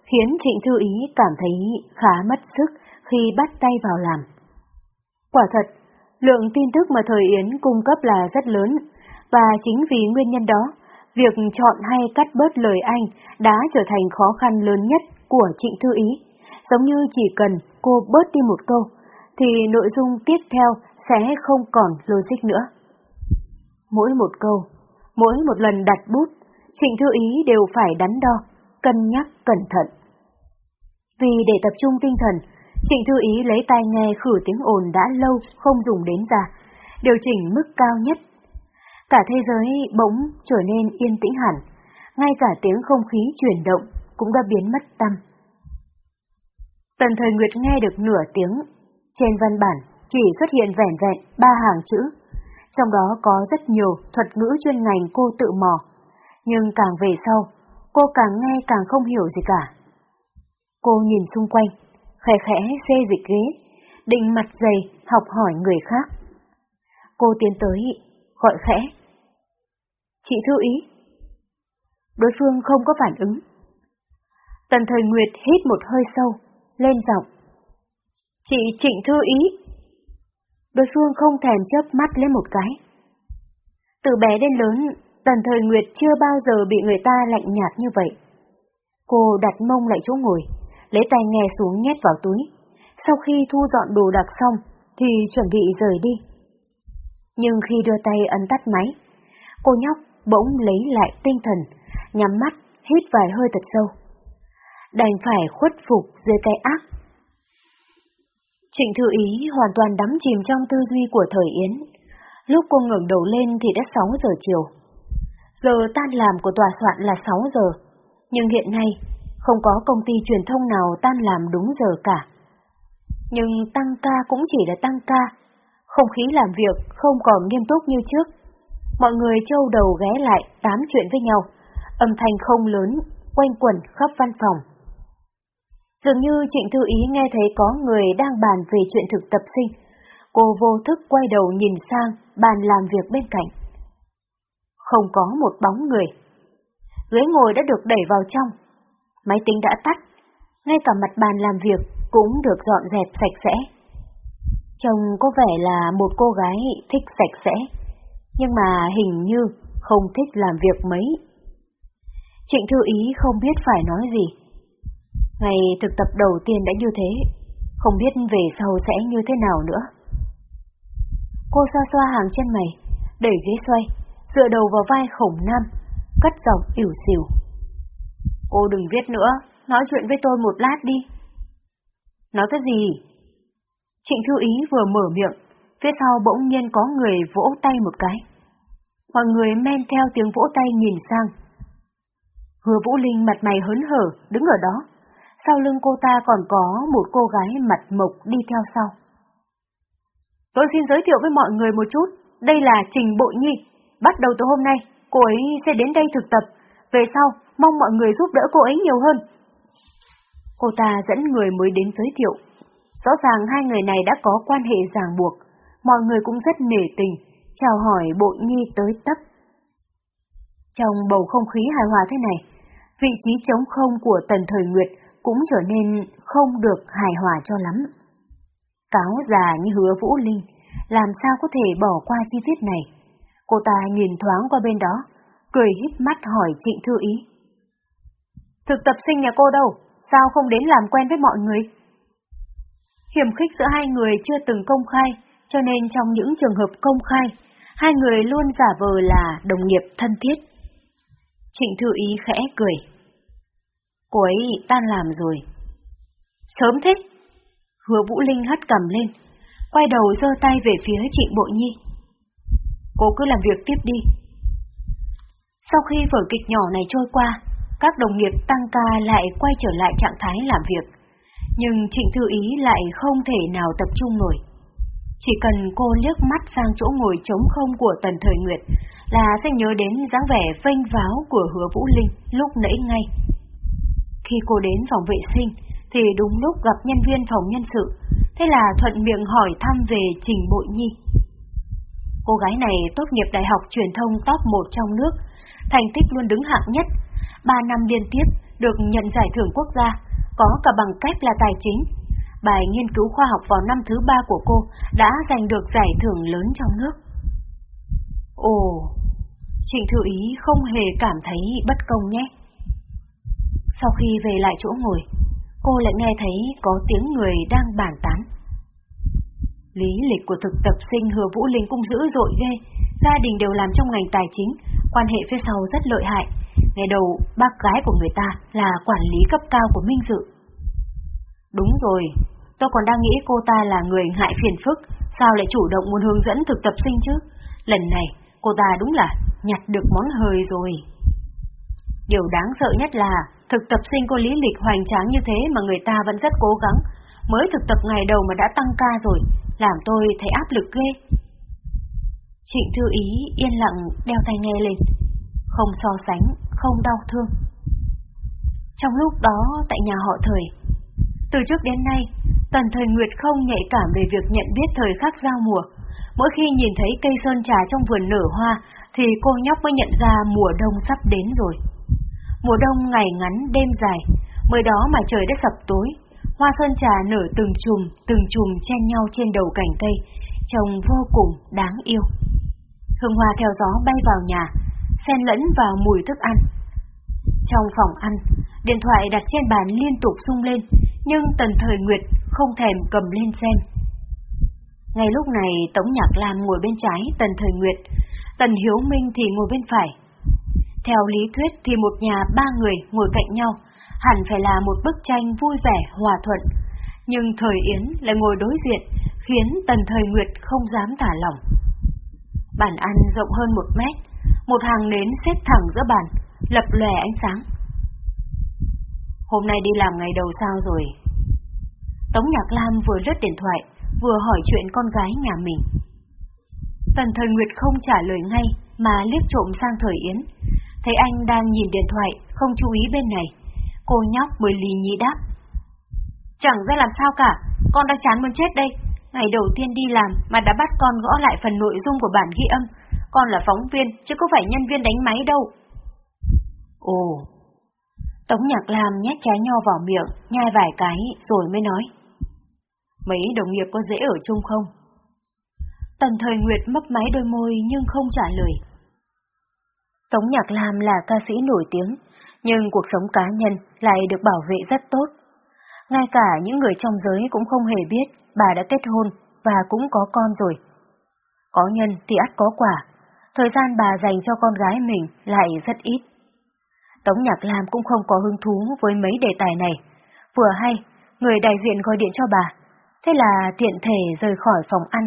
khiến Trịnh Thư Ý cảm thấy khá mất sức khi bắt tay vào làm. Quả thật, lượng tin tức mà Thời Yến cung cấp là rất lớn, và chính vì nguyên nhân đó, việc chọn hay cắt bớt lời anh đã trở thành khó khăn lớn nhất của Trịnh Thư Ý, giống như chỉ cần cô bớt đi một câu, thì nội dung tiếp theo sẽ không còn logic nữa. Mỗi một câu, mỗi một lần đặt bút, Trịnh Thư Ý đều phải đắn đo, cân nhắc cẩn thận. Vì để tập trung tinh thần, Trịnh Thư Ý lấy tai nghe khử tiếng ồn đã lâu không dùng đến ra, điều chỉnh mức cao nhất. Cả thế giới bỗng trở nên yên tĩnh hẳn, ngay cả tiếng không khí chuyển động cũng đã biến mất tâm. Tần thời Nguyệt nghe được nửa tiếng, trên văn bản chỉ xuất hiện vẻn vẹn ba hàng chữ, trong đó có rất nhiều thuật ngữ chuyên ngành cô tự mò, nhưng càng về sau, cô càng nghe càng không hiểu gì cả. Cô nhìn xung quanh, khẽ khẽ xê dịch ghế, định mặt dày học hỏi người khác. Cô tiến tới, gọi khẽ. Chị thư ý. Đối phương không có phản ứng. Tần thời Nguyệt hít một hơi sâu, lên giọng. Chị Trịnh Thư Ý. Đối phương không thèm chớp mắt lên một cái. Từ bé đến lớn, Tần Thời Nguyệt chưa bao giờ bị người ta lạnh nhạt như vậy. Cô đặt mông lại chỗ ngồi, lấy tay nghe xuống nhét vào túi. Sau khi thu dọn đồ đạc xong, thì chuẩn bị rời đi. Nhưng khi đưa tay ấn tắt máy, cô nhóc bỗng lấy lại tinh thần, nhắm mắt, hít vài hơi thật sâu. Đành phải khuất phục dưới tay ác. Trịnh Thư Ý hoàn toàn đắm chìm trong tư duy của thời Yến. Lúc cô ngẩng đầu lên thì đã 6 giờ chiều. Giờ tan làm của tòa soạn là 6 giờ, nhưng hiện nay không có công ty truyền thông nào tan làm đúng giờ cả. Nhưng tăng ca cũng chỉ là tăng ca, không khí làm việc không còn nghiêm túc như trước. Mọi người trâu đầu ghé lại tám chuyện với nhau, âm thanh không lớn, quanh quẩn khắp văn phòng. Dường như Trịnh Thư Ý nghe thấy có người đang bàn về chuyện thực tập sinh. Cô vô thức quay đầu nhìn sang bàn làm việc bên cạnh. Không có một bóng người. Ghế ngồi đã được đẩy vào trong. Máy tính đã tắt. Ngay cả mặt bàn làm việc cũng được dọn dẹp sạch sẽ. Trông có vẻ là một cô gái thích sạch sẽ, nhưng mà hình như không thích làm việc mấy. Trịnh Thư Ý không biết phải nói gì. Ngày thực tập đầu tiên đã như thế, không biết về sau sẽ như thế nào nữa. Cô xoa xoa hàng chân mày, đẩy ghế xoay, dựa đầu vào vai khổng nam, cất giọng ỉu xìu. Cô đừng viết nữa, nói chuyện với tôi một lát đi. Nói cái gì? Trịnh Thư Ý vừa mở miệng, phía sau bỗng nhiên có người vỗ tay một cái. Mọi người men theo tiếng vỗ tay nhìn sang. Hứa Vũ Linh mặt mày hớn hở, đứng ở đó. Sau lưng cô ta còn có một cô gái mặt mộc đi theo sau. Tôi xin giới thiệu với mọi người một chút, đây là Trình Bộ Nhi. Bắt đầu từ hôm nay, cô ấy sẽ đến đây thực tập. Về sau, mong mọi người giúp đỡ cô ấy nhiều hơn. Cô ta dẫn người mới đến giới thiệu. Rõ ràng hai người này đã có quan hệ ràng buộc. Mọi người cũng rất nể tình, chào hỏi Bộ Nhi tới tấp. Trong bầu không khí hài hòa thế này, vị trí trống không của Tần Thời Nguyệt cũng trở nên không được hài hòa cho lắm. Cáo già như hứa Vũ Linh, làm sao có thể bỏ qua chi tiết này? Cô ta nhìn thoáng qua bên đó, cười híp mắt hỏi Trịnh Thư Ý. Thực tập sinh nhà cô đâu? Sao không đến làm quen với mọi người? Hiểm khích giữa hai người chưa từng công khai, cho nên trong những trường hợp công khai, hai người luôn giả vờ là đồng nghiệp thân thiết. Trịnh Thư Ý khẽ cười. Cô ấy tan làm rồi. Sớm thế? Hứa Vũ Linh hất cầm lên, quay đầu giơ tay về phía Trịnh Bội Nhi. Cô cứ làm việc tiếp đi. Sau khi vở kịch nhỏ này trôi qua, các đồng nghiệp tăng ca lại quay trở lại trạng thái làm việc. Nhưng Trịnh Thư Ý lại không thể nào tập trung nổi. Chỉ cần cô liếc mắt sang chỗ ngồi trống không của Tần Thời Nguyệt là sẽ nhớ đến dáng vẻ vênh váo của hứa Vũ Linh lúc nãy ngay. Khi cô đến phòng vệ sinh, thì đúng lúc gặp nhân viên phòng nhân sự, thế là thuận miệng hỏi thăm về Trình Bội Nhi. Cô gái này tốt nghiệp đại học truyền thông top 1 trong nước, thành tích luôn đứng hạng nhất, 3 năm liên tiếp được nhận giải thưởng quốc gia, có cả bằng kép là tài chính. Bài nghiên cứu khoa học vào năm thứ ba của cô đã giành được giải thưởng lớn trong nước. Ồ, Trịnh Thư Ý không hề cảm thấy bất công nhé. Sau khi về lại chỗ ngồi, cô lại nghe thấy có tiếng người đang bàn tán. Lý lịch của thực tập sinh Hứa Vũ Linh cũng dữ dội ghê, gia đình đều làm trong ngành tài chính, quan hệ phía sau rất lợi hại. Ngày đầu, bác gái của người ta là quản lý cấp cao của Minh Dự. Đúng rồi, tôi còn đang nghĩ cô ta là người hại phiền phức, sao lại chủ động muốn hướng dẫn thực tập sinh chứ? Lần này, cô ta đúng là nhặt được món hời rồi. Điều đáng sợ nhất là thực tập sinh có lý lịch hoành tráng như thế mà người ta vẫn rất cố gắng, mới thực tập ngày đầu mà đã tăng ca rồi, làm tôi thấy áp lực ghê. Trịnh Thư Ý yên lặng đeo tai nghe lên, không so sánh, không đau thương. Trong lúc đó tại nhà họ thời, từ trước đến nay, Tần Thời Nguyệt không nhạy cảm về việc nhận biết thời khắc giao mùa. Mỗi khi nhìn thấy cây sơn trà trong vườn nở hoa, thì cô nhóc mới nhận ra mùa đông sắp đến rồi. Mùa đông ngày ngắn đêm dài, mới đó mà trời đã sập tối, hoa sơn trà nở từng chùm, từng chùm chen nhau trên đầu cành cây, trông vô cùng đáng yêu. Hương hoa theo gió bay vào nhà, xen lẫn vào mùi thức ăn. Trong phòng ăn, điện thoại đặt trên bàn liên tục rung lên, nhưng Tần Thời Nguyệt không thèm cầm lên xem. Ngay lúc này Tống Nhạc Lam ngồi bên trái Tần Thời Nguyệt, Tần Hiếu Minh thì ngồi bên phải. Theo lý thuyết thì một nhà ba người ngồi cạnh nhau, hẳn phải là một bức tranh vui vẻ, hòa thuận. Nhưng Thời Yến lại ngồi đối diện, khiến Tần Thời Nguyệt không dám thả lỏng. Bàn ăn rộng hơn một mét, một hàng nến xếp thẳng giữa bàn, lập lòe ánh sáng. Hôm nay đi làm ngày đầu sao rồi? Tống Nhạc Lam vừa lướt điện thoại, vừa hỏi chuyện con gái nhà mình. Tần Thời Nguyệt không trả lời ngay, mà liếc trộm sang Thời Yến. Thấy anh đang nhìn điện thoại, không chú ý bên này. Cô nhóc mới lì nhí đáp. Chẳng ra làm sao cả, con đang chán muốn chết đây. Ngày đầu tiên đi làm mà đã bắt con gõ lại phần nội dung của bản ghi âm. Con là phóng viên, chứ có phải nhân viên đánh máy đâu. Ồ, Tống Nhạc Lam nhét trái nho vào miệng, nhai vài cái rồi mới nói. Mấy đồng nghiệp có dễ ở chung không? Tần Thời Nguyệt mấp máy đôi môi nhưng không trả lời. Tống Nhạc Lam là ca sĩ nổi tiếng, nhưng cuộc sống cá nhân lại được bảo vệ rất tốt. Ngay cả những người trong giới cũng không hề biết bà đã kết hôn và cũng có con rồi. Có nhân thì ắt có quả, thời gian bà dành cho con gái mình lại rất ít. Tống Nhạc Lam cũng không có hứng thú với mấy đề tài này. Vừa hay, người đại diện gọi điện cho bà, thế là tiện thể rời khỏi phòng ăn.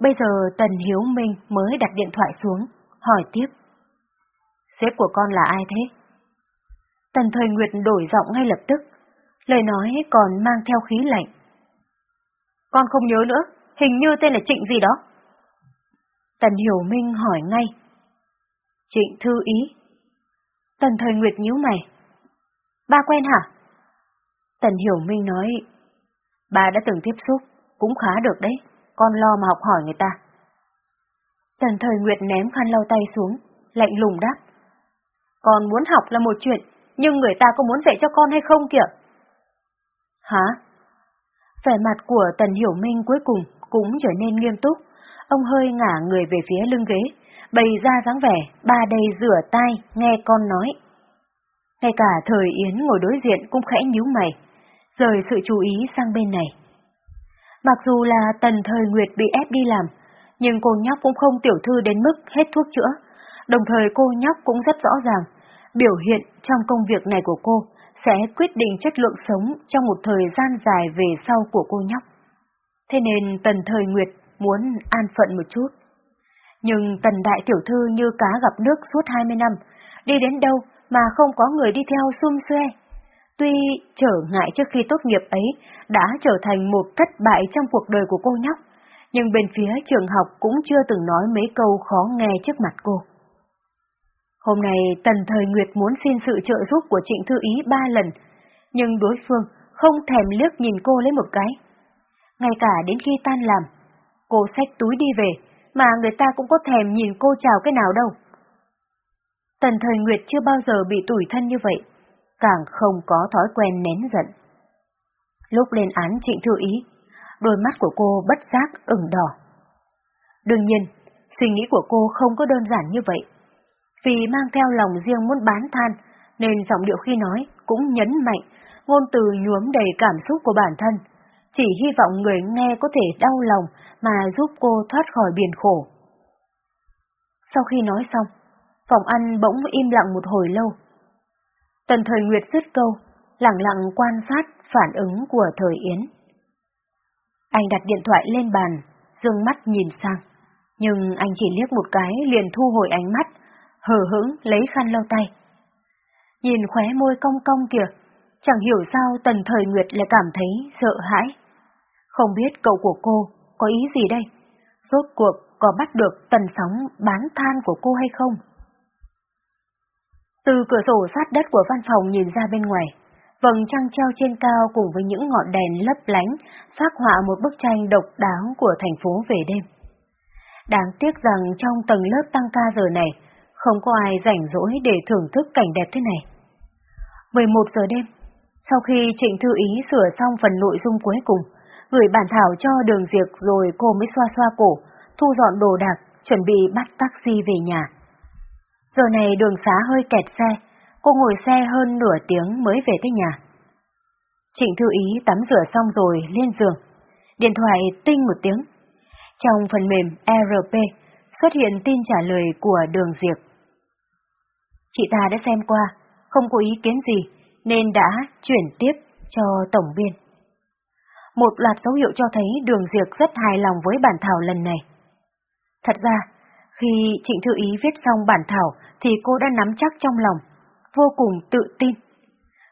Bây giờ Tần Hiếu Minh mới đặt điện thoại xuống, hỏi tiếp. Sếp của con là ai thế? Tần Thời Nguyệt đổi giọng ngay lập tức, lời nói còn mang theo khí lạnh. Con không nhớ nữa, hình như tên là Trịnh gì đó. Tần Hiểu Minh hỏi ngay. Trịnh Thư Ý. Tần Thời Nguyệt nhíu mày. Ba quen hả? Tần Hiểu Minh nói, ba đã từng tiếp xúc, cũng khá được đấy, con lo mà học hỏi người ta. Tần Thời Nguyệt ném khăn lau tay xuống, lạnh lùng đáp. Con muốn học là một chuyện, nhưng người ta có muốn dạy cho con hay không kìa? Hả? Vẻ mặt của Tần Hiểu Minh cuối cùng cũng trở nên nghiêm túc, ông hơi ngả người về phía lưng ghế, bày ra dáng vẻ, ba đầy rửa tay, nghe con nói. Ngay cả thời Yến ngồi đối diện cũng khẽ nhíu mày, rời sự chú ý sang bên này. Mặc dù là tần thời Nguyệt bị ép đi làm, nhưng cô nhóc cũng không tiểu thư đến mức hết thuốc chữa, đồng thời cô nhóc cũng rất rõ ràng, biểu hiện trong công việc này của cô sẽ quyết định chất lượng sống trong một thời gian dài về sau của cô nhóc. Thế nên tần thời Nguyệt muốn an phận một chút. Nhưng tần đại tiểu thư như cá gặp nước suốt 20 năm, đi đến đâu mà không có người đi theo xung xuê. Tuy trở ngại trước khi tốt nghiệp ấy đã trở thành một thất bại trong cuộc đời của cô nhóc, nhưng bên phía trường học cũng chưa từng nói mấy câu khó nghe trước mặt cô. Hôm nay Tần Thời Nguyệt muốn xin sự trợ giúp của Trịnh Thư Ý ba lần, nhưng đối phương không thèm liếc nhìn cô lấy một cái. Ngay cả đến khi tan làm, cô xách túi đi về, mà người ta cũng có thèm nhìn cô chào cái nào đâu. Tần Thời Nguyệt chưa bao giờ bị tủi thân như vậy, càng không có thói quen nén giận. Lúc lên án Trịnh Thư Ý, đôi mắt của cô bất giác ửng đỏ. Đương nhiên, suy nghĩ của cô không có đơn giản như vậy. Vì mang theo lòng riêng muốn bán than, nên giọng điệu khi nói cũng nhấn mạnh, ngôn từ nhuốm đầy cảm xúc của bản thân, chỉ hy vọng người nghe có thể đau lòng mà giúp cô thoát khỏi biển khổ. Sau khi nói xong, phòng ăn bỗng im lặng một hồi lâu. Tần thời Nguyệt dứt câu, lặng lặng quan sát phản ứng của thời Yến. Anh đặt điện thoại lên bàn, dương mắt nhìn sang, nhưng anh chỉ liếc một cái liền thu hồi ánh mắt, hờ hững lấy khăn lau tay. Nhìn khóe môi cong cong kìa, chẳng hiểu sao tần thời Nguyệt lại cảm thấy sợ hãi. Không biết cậu của cô có ý gì đây? Rốt cuộc có bắt được tần sóng bán than của cô hay không? Từ cửa sổ sát đất của văn phòng nhìn ra bên ngoài, vầng trăng treo trên cao cùng với những ngọn đèn lấp lánh phát họa một bức tranh độc đáo của thành phố về đêm. Đáng tiếc rằng trong tầng lớp tăng ca giờ này, không có ai rảnh rỗi để thưởng thức cảnh đẹp thế này. 11 giờ đêm, sau khi Trịnh Thư Ý sửa xong phần nội dung cuối cùng, gửi bản thảo cho đường diệt rồi cô mới xoa xoa cổ, thu dọn đồ đạc, chuẩn bị bắt taxi về nhà. Giờ này đường xá hơi kẹt xe, cô ngồi xe hơn nửa tiếng mới về tới nhà. Trịnh Thư Ý tắm rửa xong rồi lên giường, điện thoại tinh một tiếng. Trong phần mềm ERP xuất hiện tin trả lời của đường diệt. Chị ta đã xem qua, không có ý kiến gì, nên đã chuyển tiếp cho tổng biên. Một loạt dấu hiệu cho thấy đường diệt rất hài lòng với bản thảo lần này. Thật ra, khi Trịnh Thư Ý viết xong bản thảo thì cô đã nắm chắc trong lòng, vô cùng tự tin.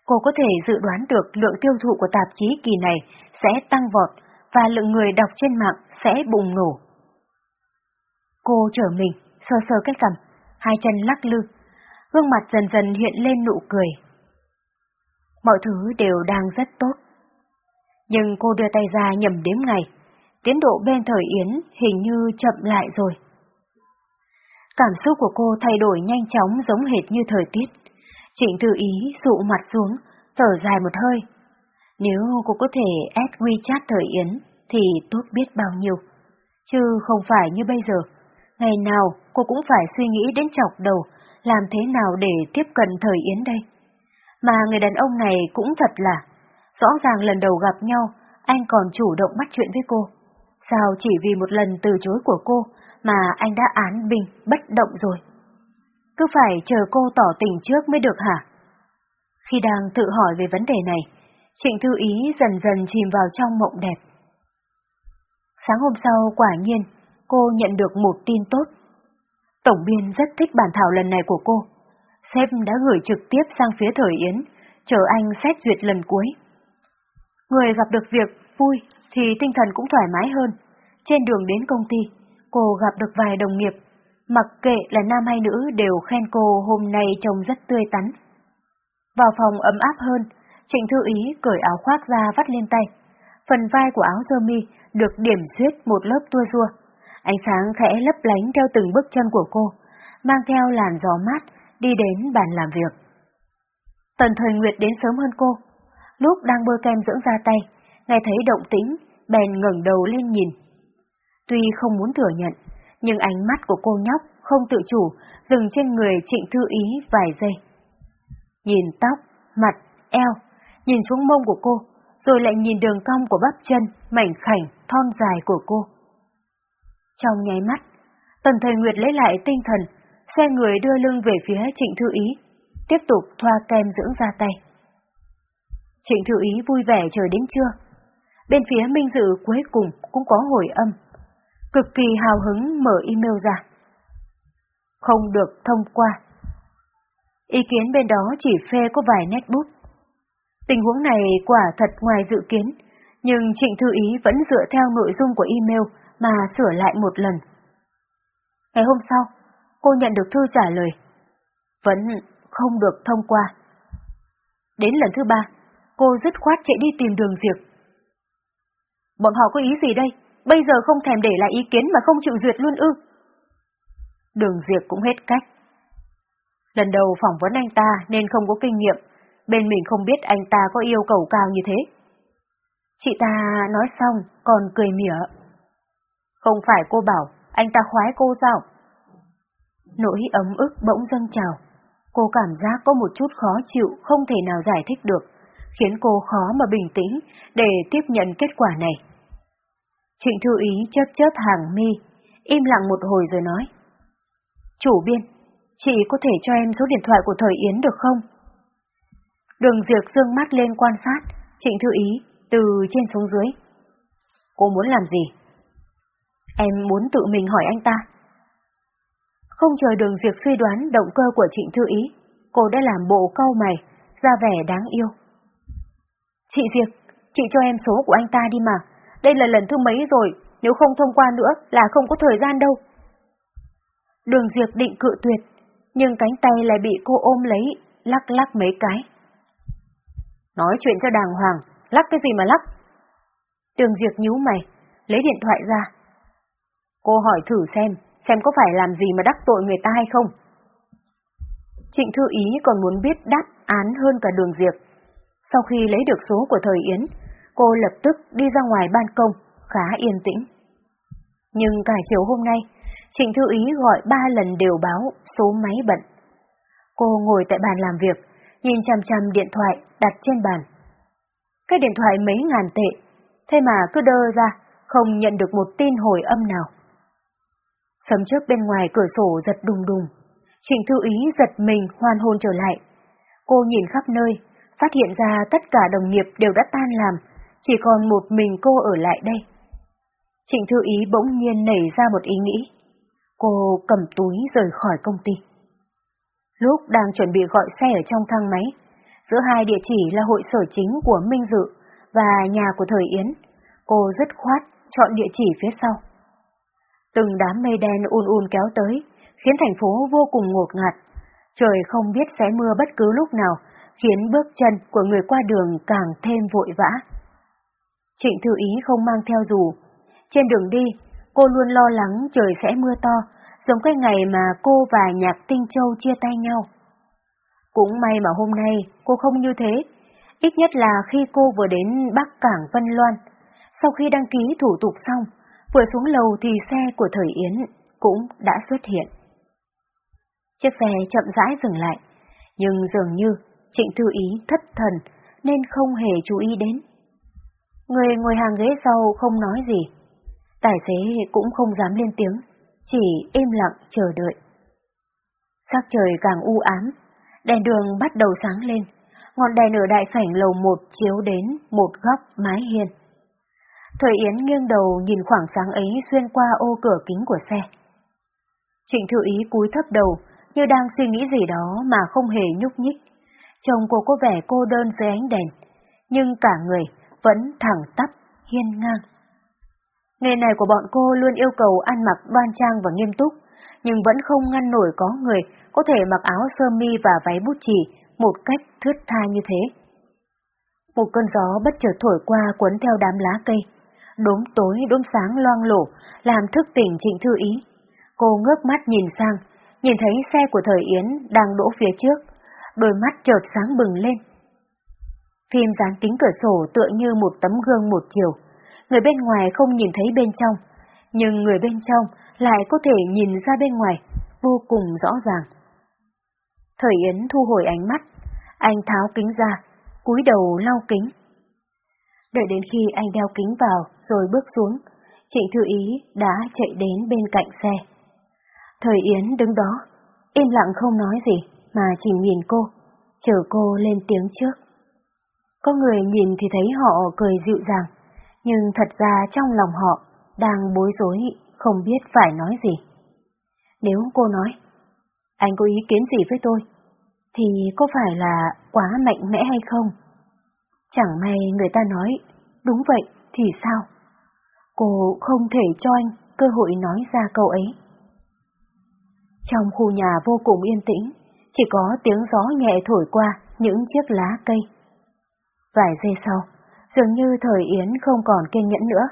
Cô có thể dự đoán được lượng tiêu thụ của tạp chí kỳ này sẽ tăng vọt và lượng người đọc trên mạng sẽ bùng nổ. Cô trở mình, sơ sơ cái cằm, hai chân lắc lư, gương mặt dần dần hiện lên nụ cười. Mọi thứ đều đang rất tốt. Nhưng cô đưa tay ra nhầm đếm ngày, tiến độ bên thời Yến hình như chậm lại rồi. Cảm xúc của cô thay đổi nhanh chóng giống hệt như thời tiết. Trịnh Thư Ý dụ mặt xuống, thở dài một hơi. Nếu cô có thể add WeChat thời Yến thì tốt biết bao nhiêu. Chứ không phải như bây giờ, ngày nào cô cũng phải suy nghĩ đến chọc đầu, làm thế nào để tiếp cận thời Yến đây. Mà người đàn ông này cũng thật là, rõ ràng lần đầu gặp nhau, anh còn chủ động bắt chuyện với cô. Sao chỉ vì một lần từ chối của cô mà anh đã án bình, bất động rồi? Cứ phải chờ cô tỏ tình trước mới được hả? Khi đang tự hỏi về vấn đề này, Trịnh Thư Ý dần dần chìm vào trong mộng đẹp. Sáng hôm sau quả nhiên, cô nhận được một tin tốt. Tổng biên rất thích bản thảo lần này của cô. Sếp đã gửi trực tiếp sang phía Thời Yến, chờ anh xét duyệt lần cuối. Người gặp được việc vui thì tinh thần cũng thoải mái hơn. Trên đường đến công ty, cô gặp được vài đồng nghiệp. Mặc kệ là nam hay nữ đều khen cô hôm nay trông rất tươi tắn. Vào phòng ấm áp hơn, Trịnh Thư Ý cởi áo khoác ra vắt lên tay. Phần vai của áo sơ mi được điểm xuyết một lớp tua rua. Ánh sáng khẽ lấp lánh theo từng bước chân của cô, mang theo làn gió mát đi đến bàn làm việc. Tần Thời Nguyệt đến sớm hơn cô. Lúc đang bơ kem dưỡng da tay, nghe thấy động tĩnh, bèn ngẩng đầu lên nhìn. Tuy không muốn thừa nhận, nhưng ánh mắt của cô nhóc không tự chủ dừng trên người trịnh thư ý vài giây. Nhìn tóc, mặt, eo, nhìn xuống mông của cô, rồi lại nhìn đường cong của bắp chân, mảnh khảnh, thon dài của cô. Trong nháy mắt, Tần Thời Nguyệt lấy lại tinh thần, xe người đưa lưng về phía Trịnh Thư Ý, tiếp tục thoa kem dưỡng da tay. Trịnh Thư Ý vui vẻ chờ đến trưa. Bên phía Minh Dự cuối cùng cũng có hồi âm. Cực kỳ hào hứng mở email ra. Không được thông qua. Ý kiến bên đó chỉ phê có vài nét bút. Tình huống này quả thật ngoài dự kiến, nhưng Trịnh Thư Ý vẫn dựa theo nội dung của email mà sửa lại một lần. Ngày hôm sau, cô nhận được thư trả lời. Vẫn không được thông qua. Đến lần thứ ba, cô dứt khoát chạy đi tìm đường diệt. Bọn họ có ý gì đây? Bây giờ không thèm để lại ý kiến mà không chịu duyệt luôn ư. Đường diệt cũng hết cách. Lần đầu phỏng vấn anh ta nên không có kinh nghiệm, bên mình không biết anh ta có yêu cầu cao như thế. Chị ta nói xong còn cười mỉa. Không phải cô bảo anh ta khoái cô sao? Nỗi ấm ức bỗng dâng trào. Cô cảm giác có một chút khó chịu không thể nào giải thích được, khiến cô khó mà bình tĩnh để tiếp nhận kết quả này. Trịnh Thư Ý chớp chớp hàng mi, im lặng một hồi rồi nói. Chủ biên, chị có thể cho em số điện thoại của Thời Yến được không? Đường Diệp dương mắt lên quan sát, Trịnh Thư Ý, từ trên xuống dưới. Cô muốn làm gì? Em muốn tự mình hỏi anh ta. Không chờ đường Diệp suy đoán động cơ của Trịnh Thư Ý, cô đã làm bộ câu mày, ra vẻ đáng yêu. Chị Diệp, chị cho em số của anh ta đi mà, đây là lần thứ mấy rồi, nếu không thông qua nữa là không có thời gian đâu. Đường Diệp định cự tuyệt, nhưng cánh tay lại bị cô ôm lấy, lắc lắc mấy cái. Nói chuyện cho đàng hoàng, lắc cái gì mà lắc? Đường Diệp nhíu mày, lấy điện thoại ra. Cô hỏi thử xem, xem có phải làm gì mà đắc tội người ta hay không. Trịnh Thư Ý còn muốn biết đáp án hơn cả đường Diệp. Sau khi lấy được số của thời Yến, cô lập tức đi ra ngoài ban công, khá yên tĩnh. Nhưng cả chiều hôm nay, Trịnh Thư Ý gọi ba lần đều báo số máy bận. Cô ngồi tại bàn làm việc, nhìn chằm chằm điện thoại đặt trên bàn. Cái điện thoại mấy ngàn tệ, thế mà cứ đơ ra, không nhận được một tin hồi âm nào. Sấm trước bên ngoài cửa sổ giật đùng đùng. Trịnh Thư Ý giật mình hoan hôn trở lại. Cô nhìn khắp nơi, phát hiện ra tất cả đồng nghiệp đều đã tan làm, chỉ còn một mình cô ở lại đây. Trịnh Thư Ý bỗng nhiên nảy ra một ý nghĩ. Cô cầm túi rời khỏi công ty. Lúc đang chuẩn bị gọi xe ở trong thang máy, giữa hai địa chỉ là hội sở chính của Minh Dự và nhà của Thời Yến, cô dứt khoát chọn địa chỉ phía sau. Từng đám mây đen un un kéo tới, khiến thành phố vô cùng ngột ngạt. Trời không biết sẽ mưa bất cứ lúc nào, khiến bước chân của người qua đường càng thêm vội vã. Trịnh Thư Ý không mang theo dù. Trên đường đi, cô luôn lo lắng trời sẽ mưa to, giống cái ngày mà cô và Nhạc Tinh Châu chia tay nhau. Cũng may mà hôm nay cô không như thế, ít nhất là khi cô vừa đến Bắc Cảng Vân Loan. Sau khi đăng ký thủ tục xong, vừa xuống lầu thì xe của Thời Yến cũng đã xuất hiện. Chiếc xe chậm rãi dừng lại, nhưng dường như Trịnh Thư Ý thất thần nên không hề chú ý đến. Người ngồi hàng ghế sau không nói gì. Tài xế cũng không dám lên tiếng, chỉ im lặng chờ đợi. Sắc trời càng u ám, đèn đường bắt đầu sáng lên, ngọn đèn ở đại sảnh lầu một chiếu đến một góc mái hiên. Thời Yến nghiêng đầu nhìn khoảng sáng ấy xuyên qua ô cửa kính của xe. Trịnh Thư Ý cúi thấp đầu, như đang suy nghĩ gì đó mà không hề nhúc nhích. Chồng cô có vẻ cô đơn dưới ánh đèn, nhưng cả người vẫn thẳng tắp, hiên ngang. Nghề này của bọn cô luôn yêu cầu ăn mặc đoan trang và nghiêm túc, nhưng vẫn không ngăn nổi có người có thể mặc áo sơ mi và váy bút chì một cách thướt tha như thế. Một cơn gió bất chợt thổi qua cuốn theo đám lá cây, đốm tối đốm sáng loang lổ, làm thức tỉnh Trịnh Thư Ý. Cô ngước mắt nhìn sang, nhìn thấy xe của Thời Yến đang đỗ phía trước, đôi mắt chợt sáng bừng lên. Phim dán kính cửa sổ tựa như một tấm gương một chiều. Người bên ngoài không nhìn thấy bên trong, nhưng người bên trong lại có thể nhìn ra bên ngoài, vô cùng rõ ràng. Thời Yến thu hồi ánh mắt, anh tháo kính ra, cúi đầu lau kính. Đợi đến khi anh đeo kính vào rồi bước xuống, Trịnh Thư Ý đã chạy đến bên cạnh xe. Thời Yến đứng đó, im lặng không nói gì mà chỉ nhìn cô, chờ cô lên tiếng trước. Có người nhìn thì thấy họ cười dịu dàng, nhưng thật ra trong lòng họ đang bối rối không biết phải nói gì. Nếu cô nói, anh có ý kiến gì với tôi, thì có phải là quá mạnh mẽ hay không? Chẳng may người ta nói, đúng vậy thì sao? Cô không thể cho anh cơ hội nói ra câu ấy. Trong khu nhà vô cùng yên tĩnh, chỉ có tiếng gió nhẹ thổi qua những chiếc lá cây. Vài giây sau, dường như thời Yến không còn kiên nhẫn nữa,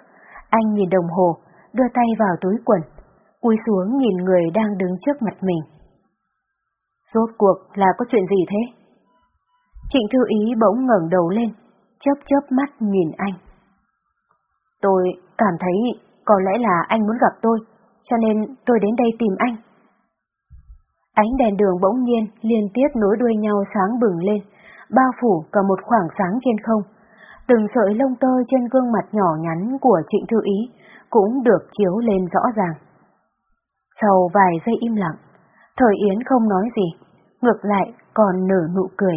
anh nhìn đồng hồ, đưa tay vào túi quần, cúi xuống nhìn người đang đứng trước mặt mình. Rốt cuộc là có chuyện gì thế? Trịnh Thư Ý bỗng ngẩng đầu lên, chớp chớp mắt nhìn anh. Tôi cảm thấy có lẽ là anh muốn gặp tôi, cho nên tôi đến đây tìm anh. Ánh đèn đường bỗng nhiên liên tiếp nối đuôi nhau sáng bừng lên, bao phủ cả một khoảng sáng trên không. Từng sợi lông tơ trên gương mặt nhỏ nhắn của Trịnh Thư Ý cũng được chiếu lên rõ ràng. Sau vài giây im lặng, Thời Yến không nói gì, ngược lại còn nở nụ cười.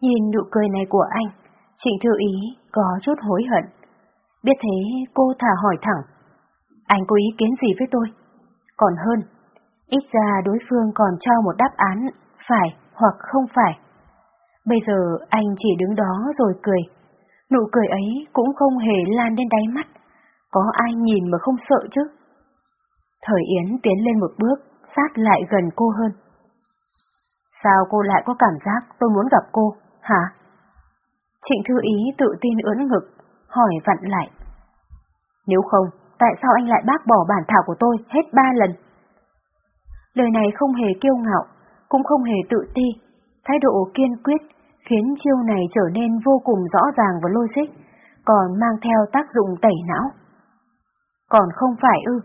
Nhìn nụ cười này của anh, Trịnh Thư Ý có chút hối hận. Biết thế cô thả hỏi thẳng, anh có ý kiến gì với tôi? Còn hơn, ít ra đối phương còn cho một đáp án phải hoặc không phải. Bây giờ anh chỉ đứng đó rồi cười. Nụ cười ấy cũng không hề lan đến đáy mắt. Có ai nhìn mà không sợ chứ? Thời Yến tiến lên một bước, sát lại gần cô hơn. Sao cô lại có cảm giác tôi muốn gặp cô, hả? Trịnh Thư Ý tự tin ưỡn ngực, hỏi vặn lại. Nếu không, tại sao anh lại bác bỏ bản thảo của tôi hết ba lần? Lời này không hề kiêu ngạo, cũng không hề tự ti, thái độ kiên quyết khiến chiêu này trở nên vô cùng rõ ràng và logic, còn mang theo tác dụng tẩy não. Còn không phải ư,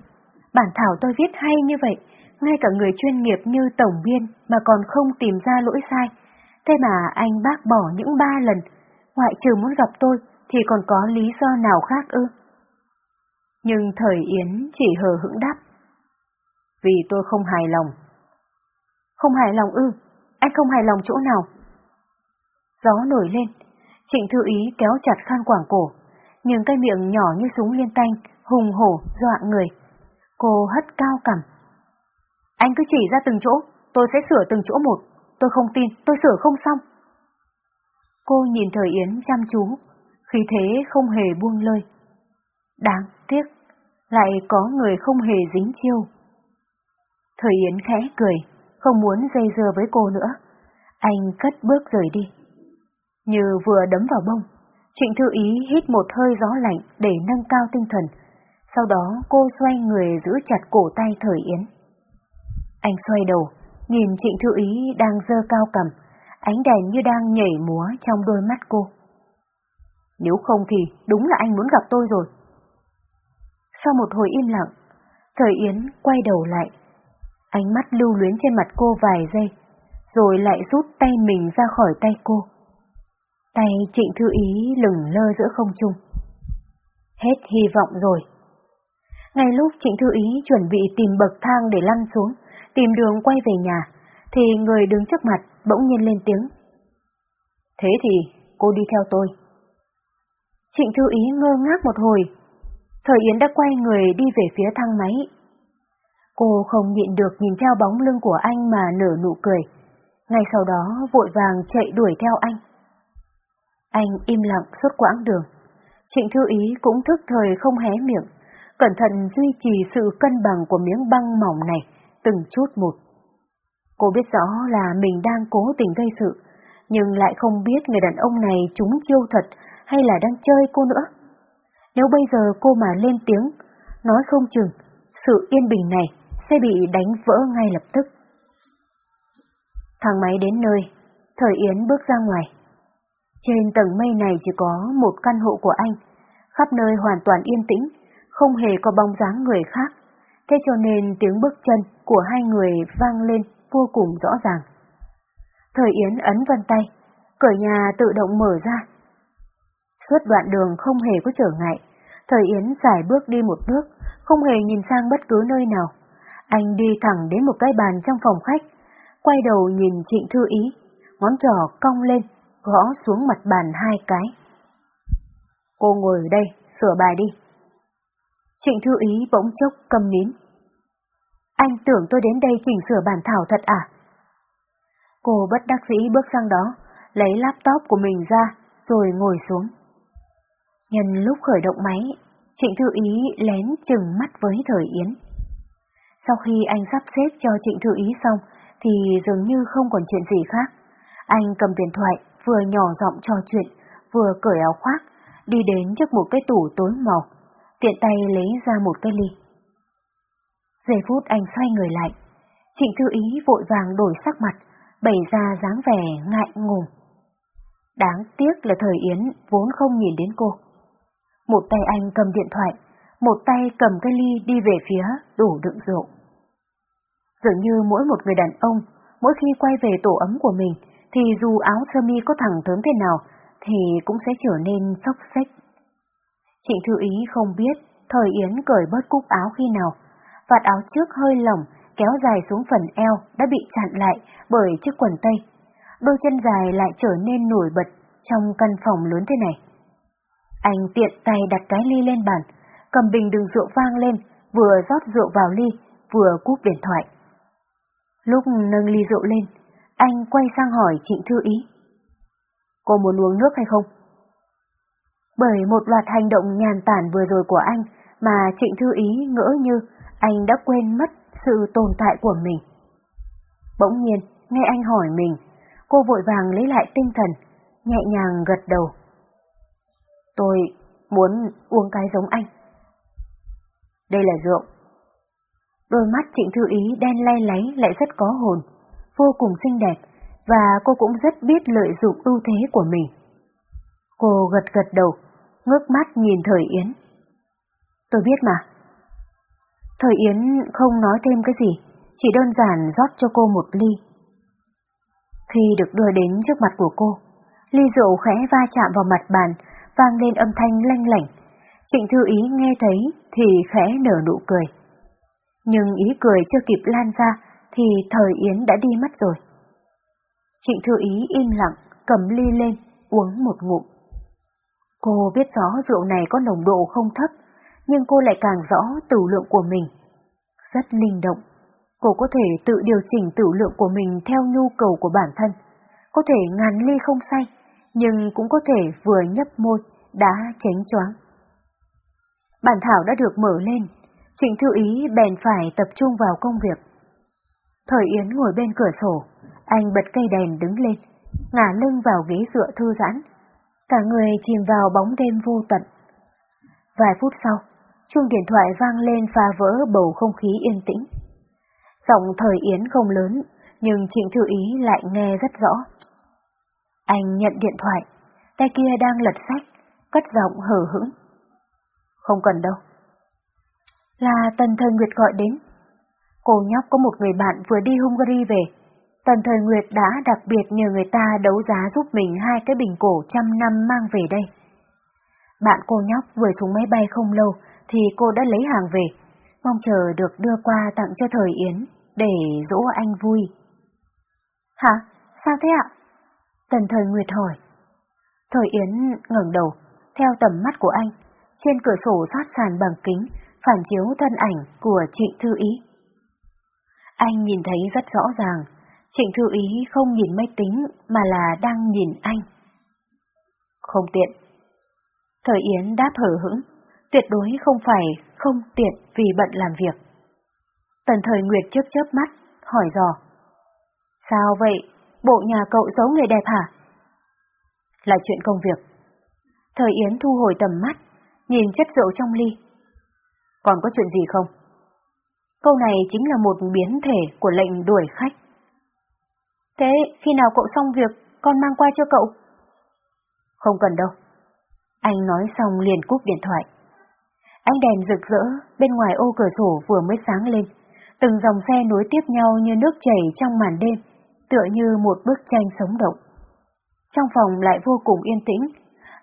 bản thảo tôi viết hay như vậy, ngay cả người chuyên nghiệp như tổng biên mà còn không tìm ra lỗi sai. Thế mà anh bác bỏ những ba lần, ngoại trừ muốn gặp tôi thì còn có lý do nào khác ư? Nhưng thời Yến chỉ hờ hững đáp. Vì tôi không hài lòng. Không hài lòng ư? Anh không hài lòng chỗ nào? Gió nổi lên, trịnh thư ý kéo chặt khăn quảng cổ, nhưng cái miệng nhỏ như súng liên tanh, hùng hổ, dọa người. Cô hất cao cằm. Anh cứ chỉ ra từng chỗ, tôi sẽ sửa từng chỗ một. Tôi không tin, tôi sửa không xong. Cô nhìn thời Yến chăm chú, khí thế không hề buông lơi. Đáng tiếc, lại có người không hề dính chiêu. Thời Yến khẽ cười, không muốn dây dưa với cô nữa. Anh cất bước rời đi. Như vừa đấm vào bông, Trịnh Thư Ý hít một hơi gió lạnh để nâng cao tinh thần. Sau đó cô xoay người giữ chặt cổ tay Thời Yến. Anh xoay đầu, nhìn Trịnh Thư Ý đang dơ cao cầm, ánh đèn như đang nhảy múa trong đôi mắt cô. Nếu không thì đúng là anh muốn gặp tôi rồi. Sau một hồi im lặng, Thời Yến quay đầu lại. Ánh mắt lưu luyến trên mặt cô vài giây, rồi lại rút tay mình ra khỏi tay cô. Tay Trịnh Thư Ý lửng lơ giữa không trung. Hết hy vọng rồi. Ngay lúc Trịnh Thư Ý chuẩn bị tìm bậc thang để lăn xuống, tìm đường quay về nhà, thì người đứng trước mặt bỗng nhiên lên tiếng. Thế thì cô đi theo tôi. Trịnh Thư Ý ngơ ngác một hồi. Thời Yến đã quay người đi về phía thang máy. Cô không nhịn được nhìn theo bóng lưng của anh mà nở nụ cười. Ngay sau đó vội vàng chạy đuổi theo anh. Anh im lặng suốt quãng đường. Trịnh Thư Ý cũng thức thời không hé miệng, cẩn thận duy trì sự cân bằng của miếng băng mỏng này, từng chút một. Cô biết rõ là mình đang cố tình gây sự, nhưng lại không biết người đàn ông này trúng chiêu thật hay là đang chơi cô nữa. Nếu bây giờ cô mà lên tiếng, nói không chừng, sự yên bình này sẽ bị đánh vỡ ngay lập tức. Thang máy đến nơi, Thời Yến bước ra ngoài. Trên tầng mây này chỉ có một căn hộ của anh, khắp nơi hoàn toàn yên tĩnh, không hề có bóng dáng người khác, thế cho nên tiếng bước chân của hai người vang lên vô cùng rõ ràng. Thời Yến ấn vân tay, cửa nhà tự động mở ra. Suốt đoạn đường không hề có trở ngại, Thời Yến giải bước đi một bước, không hề nhìn sang bất cứ nơi nào. Anh đi thẳng đến một cái bàn trong phòng khách, quay đầu nhìn Trịnh Thư Ý, ngón trỏ cong lên, gõ xuống mặt bàn hai cái. Cô ngồi ở đây, sửa bài đi. Trịnh Thư Ý bỗng chốc cầm nín. Anh tưởng tôi đến đây chỉnh sửa bản thảo thật à? Cô bất đắc dĩ bước sang đó, lấy laptop của mình ra, rồi ngồi xuống. Nhân lúc khởi động máy, Trịnh Thư Ý lén chừng mắt với Thời Yến. Sau khi anh sắp xếp cho Trịnh Thư Ý xong, thì dường như không còn chuyện gì khác. Anh cầm điện thoại, vừa nhỏ giọng trò chuyện, vừa cởi áo khoác, đi đến trước một cái tủ tối màu, tiện tay lấy ra một cái ly. Giây phút anh xoay người lại, Trịnh Thư Ý vội vàng đổi sắc mặt, bày ra dáng vẻ ngại ngùng. Đáng tiếc là thời Yến vốn không nhìn đến cô. Một tay anh cầm điện thoại, một tay cầm cái ly đi về phía tủ đựng rượu. Dường như mỗi một người đàn ông, mỗi khi quay về tổ ấm của mình, thì dù áo sơ mi có thẳng thớm thế nào, thì cũng sẽ trở nên sốc xếch. Trịnh Thư Ý không biết thời Yến cởi bớt cúc áo khi nào, vạt áo trước hơi lỏng, kéo dài xuống phần eo đã bị chặn lại bởi chiếc quần tây. Đôi chân dài lại trở nên nổi bật trong căn phòng lớn thế này. Anh tiện tay đặt cái ly lên bàn, cầm bình đựng rượu vang lên, vừa rót rượu vào ly, vừa cúp điện thoại. Lúc nâng ly rượu lên, anh quay sang hỏi Trịnh Thư Ý. Cô muốn uống nước hay không? Bởi một loạt hành động nhàn tản vừa rồi của anh mà Trịnh Thư Ý ngỡ như anh đã quên mất sự tồn tại của mình. Bỗng nhiên, nghe anh hỏi mình, cô vội vàng lấy lại tinh thần, nhẹ nhàng gật đầu. Tôi muốn uống cái giống anh. Đây là rượu. Đôi mắt Trịnh Thư Ý đen lay láy lại rất có hồn, vô cùng xinh đẹp, và cô cũng rất biết lợi dụng ưu thế của mình. Cô gật gật đầu, ngước mắt nhìn Thời Yến. Tôi biết mà. Thời Yến không nói thêm cái gì, chỉ đơn giản rót cho cô một ly. Khi được đưa đến trước mặt của cô, ly rượu khẽ va chạm vào mặt bàn, vang lên âm thanh lanh lảnh. Trịnh Thư Ý nghe thấy thì khẽ nở nụ cười. Nhưng ý cười chưa kịp lan ra thì Thời Yến đã đi mất rồi. Trịnh Thư Ý im lặng, cầm ly lên, uống một ngụm. Cô biết rõ rượu này có nồng độ không thấp, nhưng cô lại càng rõ tử lượng của mình. Rất linh động, cô có thể tự điều chỉnh tử lượng của mình theo nhu cầu của bản thân. Có thể ngàn ly không say, nhưng cũng có thể vừa nhấp môi, đã tránh choáng. Bản thảo đã được mở lên, Trịnh Thư Ý bèn phải tập trung vào công việc. Thời Yến ngồi bên cửa sổ, anh bật cây đèn đứng lên, ngả lưng vào ghế dựa thư giãn. Cả người chìm vào bóng đêm vô tận. Vài phút sau, chuông điện thoại vang lên phá vỡ bầu không khí yên tĩnh. Giọng thời Yến không lớn, nhưng Trịnh Thư Ý lại nghe rất rõ. Anh nhận điện thoại, tay kia đang lật sách, cất giọng hờ hững. Không cần đâu. Là Tần Thời Nguyệt gọi đến. Cô nhóc có một người bạn vừa đi Hungary về. Tần Thời Nguyệt đã đặc biệt nhờ người ta đấu giá giúp mình hai cái bình cổ trăm năm mang về đây. Bạn cô nhóc vừa xuống máy bay không lâu thì cô đã lấy hàng về, mong chờ được đưa qua tặng cho Thời Yến để dỗ anh vui. Hả? Sao thế ạ? Tần Thời Nguyệt hỏi. Thời Yến ngẩng đầu, theo tầm mắt của anh, trên cửa sổ sát sàn bằng kính, phản chiếu thân ảnh của Trịnh Thư Ý. Anh nhìn thấy rất rõ ràng, Trịnh Thư Ý không nhìn máy tính mà là đang nhìn anh. Không tiện. Thời Yến đáp hở hững, tuyệt đối không phải không tiện vì bận làm việc. Tần Thời Nguyệt chớp chớp mắt, hỏi dò. Sao vậy? Bộ nhà cậu giấu người đẹp hả? Là chuyện công việc. Thời Yến thu hồi tầm mắt, nhìn chất rượu trong ly. Còn có chuyện gì không? Câu này chính là một biến thể của lệnh đuổi khách. Thế khi nào cậu xong việc, con mang qua cho cậu? Không cần đâu. Anh nói xong liền cúp điện thoại. Ánh đèn rực rỡ bên ngoài ô cửa sổ vừa mới sáng lên. Từng dòng xe nối tiếp nhau như nước chảy trong màn đêm, tựa như một bức tranh sống động. Trong phòng lại vô cùng yên tĩnh,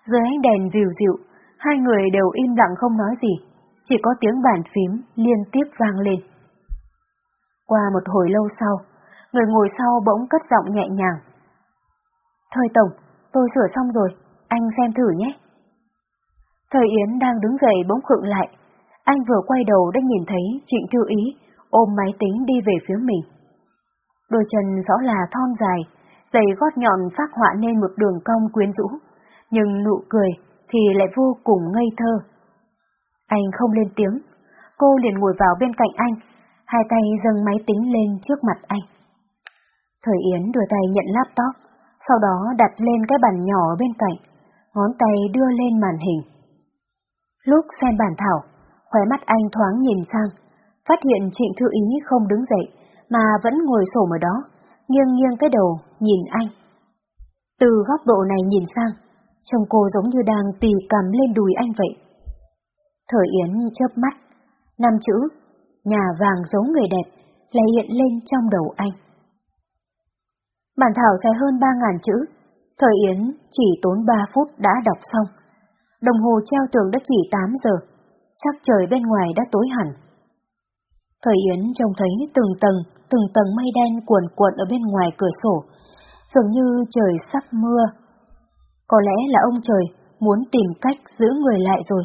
dưới ánh đèn dịu dịu, hai người đều im lặng không nói gì, chỉ có tiếng bàn phím liên tiếp vang lên. Qua một hồi lâu sau, người ngồi sau bỗng cất giọng nhẹ nhàng. Thời Tổng, tôi sửa xong rồi, anh xem thử nhé. Thời Yến đang đứng dậy bỗng khựng lại, anh vừa quay đầu đã nhìn thấy Trịnh Thư Ý ôm máy tính đi về phía mình. Đôi chân rõ là thon dài, giày gót nhọn phát họa nên một đường cong quyến rũ, nhưng nụ cười thì lại vô cùng ngây thơ. Anh không lên tiếng, cô liền ngồi vào bên cạnh anh, hai tay dâng máy tính lên trước mặt anh. Thời Yến đưa tay nhận laptop, sau đó đặt lên cái bàn nhỏ bên cạnh, ngón tay đưa lên màn hình. Lúc xem bản thảo, khóe mắt anh thoáng nhìn sang, phát hiện Trịnh Thư Ý không đứng dậy, mà vẫn ngồi xổm ở đó, nghiêng nghiêng cái đầu, nhìn anh. Từ góc độ này nhìn sang, trông cô giống như đang tì cầm lên đùi anh vậy. Thời Yến chớp mắt, năm chữ, nhà vàng giấu người đẹp, lại hiện lên trong đầu anh. Bản thảo dài hơn 3.000 chữ, Thời Yến chỉ tốn 3 phút đã đọc xong. Đồng hồ treo tường đã chỉ 8 giờ, sắc trời bên ngoài đã tối hẳn. Thời Yến trông thấy từng tầng, từng tầng mây đen cuộn cuộn ở bên ngoài cửa sổ, dường như trời sắp mưa. Có lẽ là ông trời muốn tìm cách giữ người lại rồi.